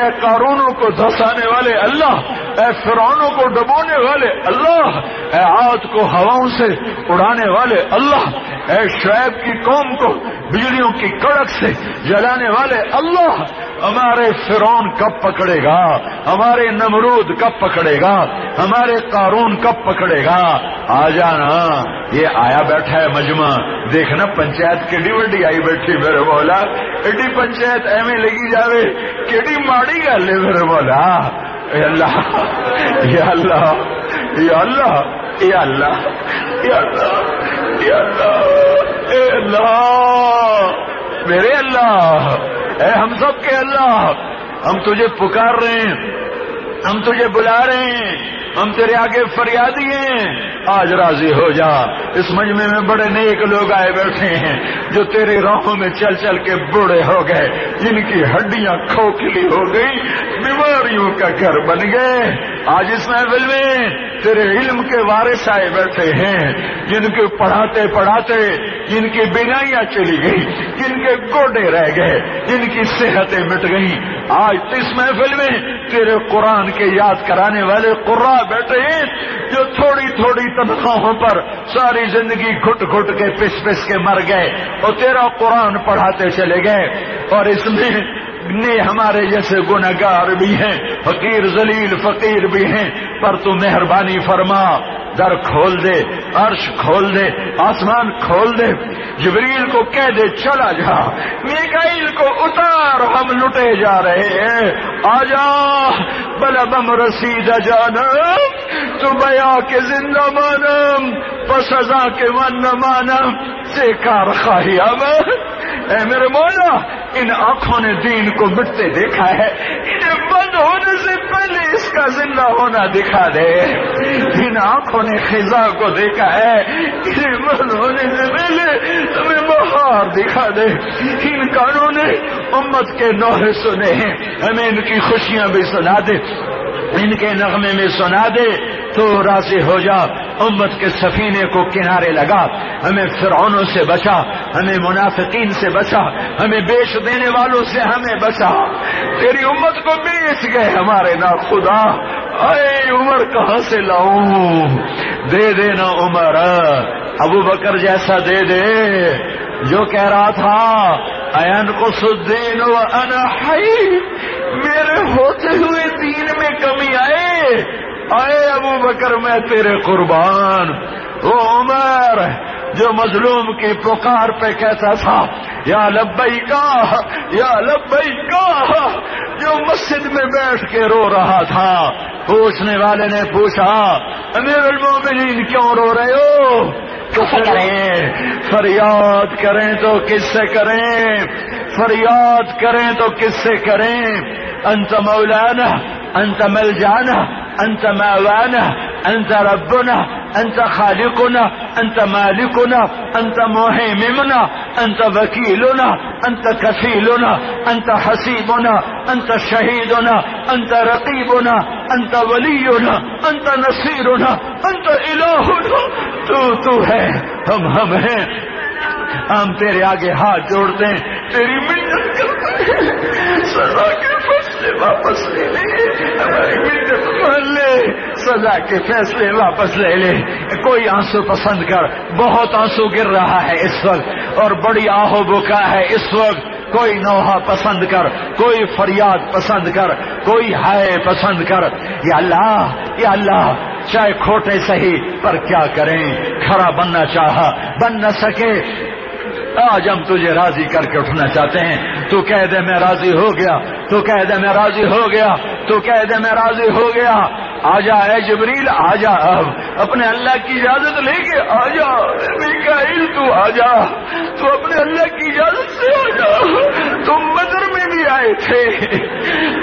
اے کارونوں کو دھسانے والے اللہ، اے فرونوں کو ڈبونے والے اللہ، اے آت کو ہواؤں سے اڑانے والے اللہ، اے شعیب کی قوم کو بجلیوں کی کڑک سے جلانے والے اللہ، ہمارے فرون کب پکڑے گا؟ ہمارے نمرود کب پکڑے گا؟ ہمارے قارون کب پکڑے گا؟ آ جانا، یہ آیا بیٹھا ہے مجمع، دیکھنا پنچایت کیڈی وڈی آئی بیٹھی میرے مولا، ایڈی پنچایت ایویں لگی جاوے کیڈی ماڑی گل ہے میرے مولا۔ اے اللہ یا اللہ یا اللہ یا اللہ یا اللہ یا اللہ، اے اللہ، میرے اللہ، اے ہم سب کے اللہ، ہم تجھے پکار رہے ہیں، ہم تجھے بلا رہے ہیں۔ ہم تیرے آگے فریادی ہیں۔ آج راضی ہو جا۔ اس مجمع میں بڑے نیک لوگ آئے بیٹھے ہیں جو تیرے راہوں میں چل چل کے بوڑھے ہو گئے، جن کی ہڈیاں کھوکھلی ہو گئی بیماریوں کا گھر بن گئے۔ آج اس محفل میں تیرے علم کے وارث آئے بیٹھے ہیں، جن کے پڑھاتے پڑھاتے، جن کی بینائیاں چلی گئی جن کے گوڈے رہ گئے، جن کی صحتیں مٹ گئی آج اس محفل میں تیرے قرآن کے یاد کرانے والے قرآن بیٹھے ہیں جو تھوڑی تھوڑی تنخواہوں پر ساری زندگی گھٹ گھٹ کے پس پس کے مر گئے اور تیرا قرآن پڑھاتے چلے گئے اور اس میں نے ہمارے جیسے گناگار بھی ہیں، فقیر، ذلیل، فقیر بھی ہیں، پر تو مہربانی فرما در کھول دے، عرش کھول دے، آسمان کھول دے۔ جبریل کو کہہ دے، چلا جا۔ میکائیل کو اتار، ہم لٹے جا رہے ہیں۔ آ جا بل بم رسید جانم، تو بیا کے زندہ مانم پسزا کے من مانم۔ سے کار خواہی اے میرے مولا، ان آنکھوں نے دین کو مٹتے دیکھا ہے انہیں بند ہونے سے پہلے اس کا زندہ ہونا دکھا دے۔ ان آنکھوں نے خزاں کو دیکھا ہے انہیں بند ہونے سے پہلے تمہیں بہار دکھا دے۔ ان کانوں نے امت کے نوہے سنے ہیں ہمیں ان کی خوشیاں بھی سنا دے۔ ان کے نغمے میں سنا دے تو راضی ہو جا۔ امت کے سفینے کو کنارے لگا، ہمیں فرعونوں سے بچا، ہمیں منافقین سے بچا، ہمیں بیچ دینے والوں سے ہمیں بچا۔ تیری امت کو بیچ گئے ہمارے نا خدا اے عمر، کہاں سے لاؤں؟ دے دے نا عمر۔ ابو بکر جیسا دے دے۔ جو کہہ رہا تھا این کو سدین و میرے ہوتے ہوئے دین میں کمی آئے۔ آئے ابو بکر میں تیرے قربان۔ وہ عمر جو مظلوم کی پکار پہ کہتا تھا یا لبئی کا یا لبئی کا جو مسجد میں بیٹھ کے رو رہا تھا۔ پوچھنے والے نے پوچھا امیر المومنین کیوں رو رہے ہو؟ کریں؟ فریاد کریں تو کس سے کریں؟ فریاد کریں تو کس سے کریں؟ انت مولانا انت مل جانا أنت ماوانا أنت ربنا أنت خالقنا أنت مالكنا أنت مهيممنا أنت وكيلنا أنت كفيلنا أنت حسيبنا أنت شهيدنا أنت رقيبنا أنت ولينا أنت نصيرنا أنت إلهنا. تو تو ہے ہم ہم ہیں ہم تیرے آگے ہاتھ جوڑتے ہیں تیری منت کرتے ہیں سزا کے فیصلے واپس لے لے۔ ہماری مان لے۔ سزا کے فیصلے واپس لے لے۔ کوئی آنسو پسند کر۔ بہت آنسو گر رہا ہے اس وقت۔ اور بڑی آہو بکا ہے اس وقت۔ کوئی نوحہ پسند کر۔ کوئی فریاد پسند کر۔ کوئی ہائے پسند کر۔ یا اللہ یا اللہ، چاہے کھوٹے سہی، پر کیا کریں؟ کھڑا بننا چاہا، بن نہ سکے۔ آج ہم تجھے راضی کر کے اٹھنا چاہتے ہیں۔ تو کہہ دے میں راضی ہو گیا، تو کہہ دے میں راضی ہو گیا، تو کہہ دے میں راضی ہو گیا۔ آ اے جبریل آ جا اب اپنے اللہ کی اجازت لے کے آ جا میکائیل، تو آ جا تو اپنے اللہ کی اجازت سے آ تم بدر میں بھی آئے تھے۔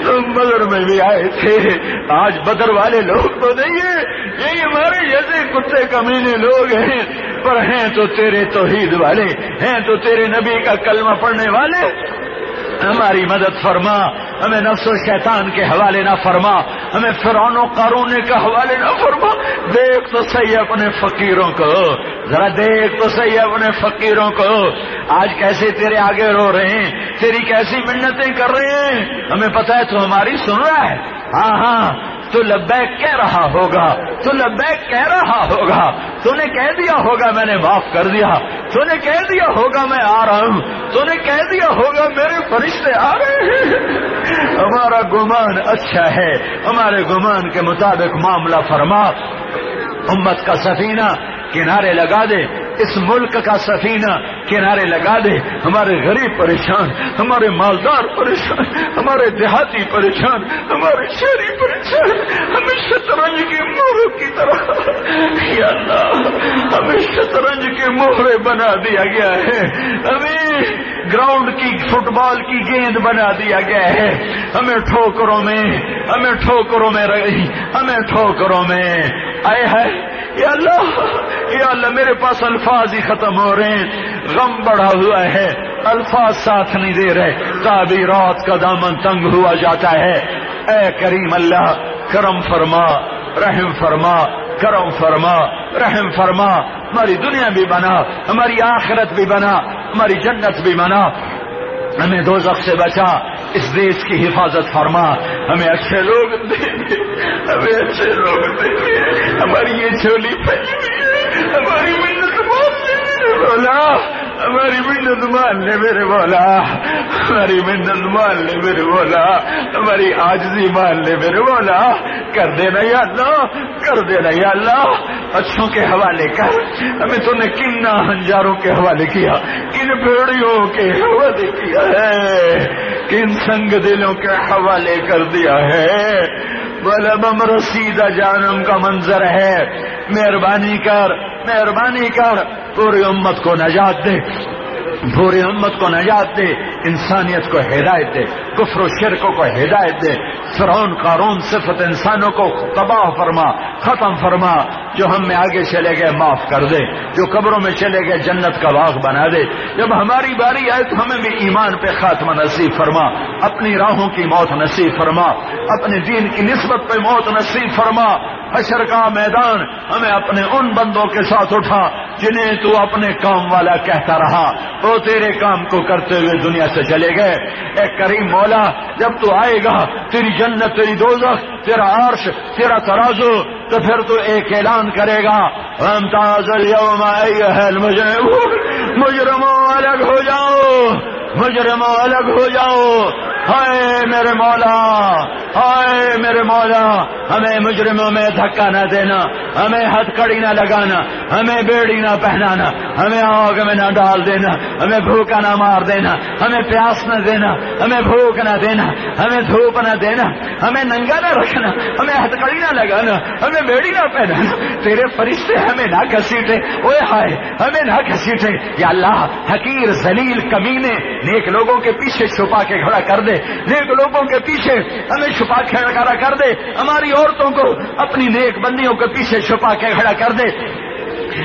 تم بدر میں بھی آئے تھے۔ آج بدر والے لوگ تو نہیں ہیں۔ یہ ہمارے جیسے کتے کمینے لوگ ہیں۔ پر ہیں تو تیرے توحید والے، ہیں تو تیرے نبی کا کلمہ پڑھنے والے۔ ہماری مدد فرما، ہمیں نفس و شیطان کے حوالے نہ فرما، ہمیں فرعون و قارون کے حوالے نہ فرما۔ دیکھ تو صحیح اپنے فقیروں کو، ذرا دیکھ تو صحیح اپنے فقیروں کو۔ آج کیسے تیرے آگے رو رہے ہیں، تیری کیسی منتیں کر رہے ہیں؟ ہمیں پتا ہے تو ہماری سن رہا ہے۔ ہاں ہاں تو لبیک کہہ رہا ہوگا، تو لبیک کہہ رہا ہوگا، تو نے کہہ دیا ہوگا میں نے معاف کر دیا، تو نے کہہ دیا ہوگا میں آ رہا ہوں، تو نے کہہ دیا ہوگا میرے فرشتے آ رہے ہیں۔ ہمارا گمان اچھا ہے، ہمارے گمان کے مطابق معاملہ فرما۔ امت کا سفینہ کنارے لگا دے، اس ملک کا سفینہ کنارے لگا دے، ہمارے غریب پریشان، ہمارے مالدار پریشان، ہمارے دیہاتی پریشان، ہمارے شہری پریشان ہمیں شطرنج کے موروں کی طرح۔ یا اللہ ہمیں شطرنج کے مہرے بنا دیا گیا ہے۔ ہمیں گراؤنڈ کی فٹ بال کی گیند بنا دیا گیا ہے۔ ہمیں ٹھوکروں میں، ہمیں ٹھوکروں میں رہی، ہمیں ٹھوکروں میں۔ آئے ہے یا اللہ یا اللہ، میرے پاس الفاظ ہی ختم ہو رہے ہیں۔ غم بڑھا ہوا ہے، الفاظ ساتھ نہیں دے رہے۔ تعبیرات کا دامن تنگ ہوا جاتا ہے۔ اے کریم اللہ، کرم فرما، رحم فرما۔ کرم فرما، رحم فرما، ہماری دنیا بھی بنا، ہماری آخرت بھی بنا، ہماری جنت بھی بنا۔ ہمیں دو سے بچا، اس دیش کی حفاظت فرما۔ ہمیں اچھے لوگ دے ہمیں اچھے لوگ دے ہماری یہ چولی پھیلی ہماری منت بولا ہماری منت مان لے میرے بولا ہماری منت مان لے میرے بولا ہماری آجزی مان لے میرے بولا کر دینا یا اللہ، کر دینا یا اللہ۔ اچھوں کے حوالے کر۔ ہمیں تو نے کن ہنجاروں کے حوالے کیا، کن بیڑیوں کے حوالے کیا ہے، کن سنگ دلوں کے حوالے کر دیا ہے۔ بولا بم رسیدہ جانم کا منظر ہے۔ مہربانی کر مہربانی کر۔ پوری امت کو نجات دے، پوری امت کو نجات دے، انسانیت کو ہدایت دے، کفر و شرکوں کو ہدایت دے۔ فرعون قارون صفت انسانوں کو تباہ فرما، ختم فرما، جو ہم میں آگے چلے گئے معاف کر دے، جو قبروں میں چلے گئے جنت کا باغ بنا دے۔ جب ہماری باری آئے تو ہمیں بھی ایمان پہ خاتمہ نصیب فرما، اپنی راہوں کی موت نصیب فرما، اپنے دین کی نسبت پہ موت نصیب فرما۔ حشر کا میدان ہمیں اپنے ان بندوں کے ساتھ اٹھا جنہیں تو اپنے کام والا کہتا رہا وہ تیرے کام کو کرتے ہوئے دنیا سے چلے گئے۔ اے کریم مولا، جب تو آئے گا، تیری جنت، تیری دوزخ، تیرا عرش، تیرا ترازو، تو پھر تو ایک اعلان کرے گا مجرم الگ ہو جاؤ۔ مجرموں الگ ہو جاؤ۔ ہائے میرے مولا، ہائے میرے مولا، ہمیں مجرموں میں دھکا نہ دینا، ہمیں ہتھ کڑی نہ لگانا، ہمیں بیڑی نہ پہنانا، ہمیں آگ میں نہ ڈال دینا، ہمیں بھوکا نہ مار دینا، ہمیں پیاس نہ دینا، ہمیں بھوک نہ دینا، ہمیں دھوپ نہ دینا، ہمیں ننگا نہ رکھنا، ہمیں ہتھ کڑی نہ لگانا، ہمیں بیڑی نہ پہنانا۔ تیرے فرشتے ہمیں نہ گھسیٹے۔ اوے ہائے، ہمیں نہ گھسیٹے۔ یا اللہ، حقیر زلیل کمینے نیک لوگوں کے پیچھے چھپا کے کھڑا کر دے، نیک لوگوں کے پیچھے ہمیں چھپا کے کھڑا کر دے، ہماری عورتوں کو اپنی نیک بندیوں کے پیچھے چھپا کے کھڑا کر دے۔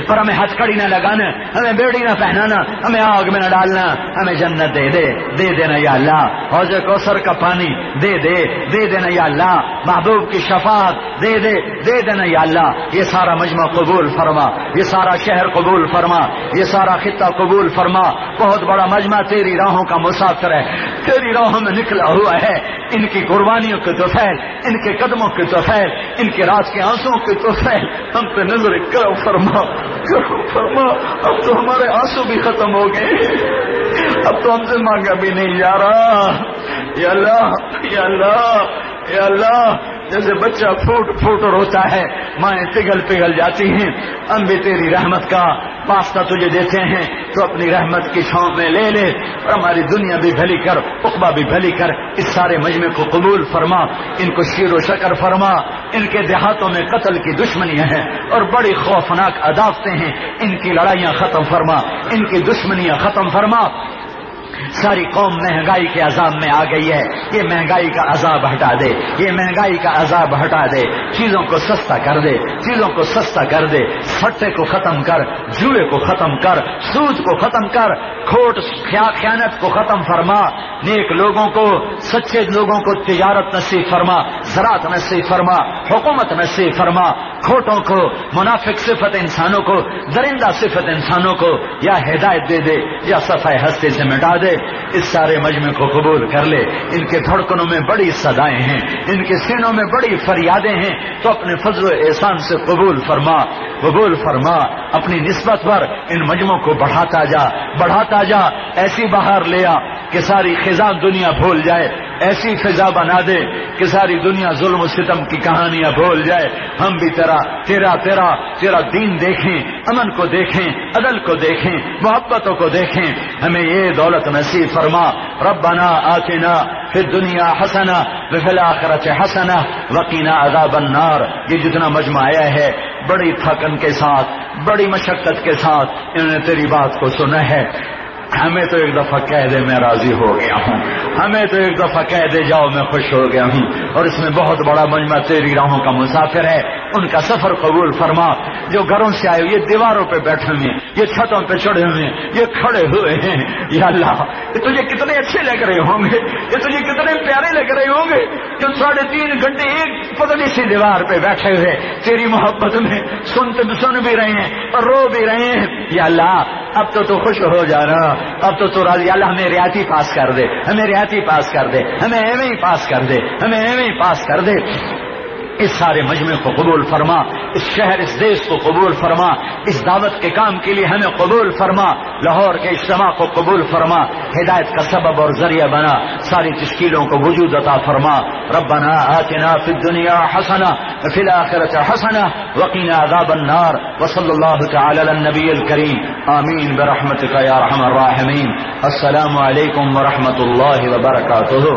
پر ہمیں ہتھ کڑی نہ لگانا، ہمیں بیڑی نہ پہنانا، ہمیں آگ میں نہ ڈالنا، ہمیں جنت دے دے دے دینا یا اللہ، حوض کوثر کا پانی دے دے دے دینا یا اللہ، محبوب کی شفاعت دے دے دے دینا یا اللہ، یہ سارا مجمع قبول فرما، یہ سارا شہر قبول فرما، یہ سارا خطہ قبول فرما، بہت بڑا مجمع تیری راہوں کا مسافر ہے، تیری راہوں میں نکلا ہوا ہے، ان کی قربانیوں کے تو فیل ان کے قدموں کے تو فیل ان کے رات کے آنسو کے تو فیل ہم پہ نظر کرو، فرما فرما اب تو ہمارے آنسو بھی ختم ہو گئے۔ اب تو ہم سے مانگا بھی نہیں جا رہا یا اللہ یا اللہ یا اللہ۔ جیسے بچہ پھوٹ پھوٹ روتا ہے، مائیں پگھل پگھل جاتی ہیں۔ ہم بھی تیری رحمت کا واسطہ تجھے دیتے ہیں۔ تو اپنی رحمت کی چھاؤں میں لے لے اور ہماری دنیا بھی بھلی کر، اقبا بھی بھلی کر۔ اس سارے مجمع کو قبول فرما۔ ان کو شیر و شکر فرما۔ ان کے دیہاتوں میں قتل کی دشمنیاں ہیں اور بڑی خوفناک عدافتیں ہیں۔ ان کی لڑائیاں ختم فرما۔ ان کی دشمنیاں ختم فرما۔ ساری قوم مہنگائی کے عذاب میں آ گئی ہے۔ یہ مہنگائی کا عذاب ہٹا دے۔ یہ مہنگائی کا عذاب ہٹا دے۔ چیزوں کو سستا کر دے۔ چیزوں کو سستا کر دے۔ سٹے کو ختم کر، جوئے کو ختم کر، سود کو ختم کر، کھوٹ خیانت کو ختم فرما۔ نیک لوگوں کو، سچے لوگوں کو تجارت نصیب فرما، زراعت نصیب فرما، حکومت نصیب فرما۔ کھوٹوں کو، منافق صفت انسانوں کو، درندہ صفت انسانوں کو یا ہدایت دے دے یا صفائی ہستے سے مٹا دے۔ اس سارے مجمع کو قبول کر لے۔ ان کے دھڑکنوں میں بڑی صدائیں ہیں، ان کے سینوں میں بڑی فریادیں ہیں۔ تو اپنے فضل و احسان سے قبول فرما قبول فرما۔ اپنی نسبت پر ان مجموعوں کو بڑھاتا جا بڑھاتا جا۔ ایسی باہر لیا کہ ساری خزاں دنیا بھول جائے۔ ایسی فضا بنا دے کہ ساری دنیا ظلم و ستم کی کہانیاں بھول جائے۔ ہم بھی تیرا تیرا تیرا تیرا دین دیکھیں، امن کو دیکھیں، عدل کو دیکھیں، محبتوں کو دیکھیں۔ ہمیں یہ دولت نصیب فرما۔ ربنا آتنا پھر دنیا حسنا بفلا خرچ حسنا وکینا عذاب النار۔ یہ جتنا مجمع آیا ہے، بڑی تھکن کے ساتھ، بڑی مشقت کے ساتھ انہوں نے تیری بات کو سنا ہے۔ ہمیں تو ایک دفعہ کہہ دے میں راضی ہو گیا ہوں۔ ہمیں تو ایک دفعہ کہہ دے جاؤ میں خوش ہو گیا ہوں۔ اور اس میں بہت بڑا مجمع تیری راہوں کا مسافر ہے۔ ان کا سفر قبول فرما۔ جو گھروں سے آئے یہ دیواروں پہ بیٹھے ہوئے یہ چھتوں پہ چڑھے ہوئے یہ کھڑے ہوئے ہیں۔ یا اللہ، یہ تجھے کتنے اچھے لگ رہے ہوں گے۔ یہ تجھے کتنے پیارے لگ رہے ہوں گے۔ جو ساڑھے تین گھنٹے ایک پتلی سی دیوار پہ بیٹھے ہوئے تیری محبت میں سنتے سن بھی رہے ہیں، اور رو بھی رہے ہیں۔ یا اللہ، اب تو تو خوش ہو جا رہا اب تو تو راضی، اللہ ہمیں ریاتی پاس کر دے، ہمیں ریاتی پاس کر دے، ہمیں ایویں ہی پاس کر دے، ہمیں ایویں ہی پاس کر دے۔ اس سارے مجمع کو قبول فرما، اس شہر، اس دیش کو قبول فرما، اس دعوت کے کام کے لیے ہمیں قبول فرما، لاہور کے اجتماع کو قبول فرما، ہدایت کا سبب اور ذریعہ بنا، ساری تشکیلوں کو وجود عطا فرما۔ ربنا آتنا فی الدنیا حسنا فی الاخرت حسنا وقینا عذاب النار۔ وصلی اللہ تعالی علی النبی الکریم۔ آمین برحمتک یا رحم الراحمین۔ السلام علیکم ورحمۃ اللہ وبرکاتہ۔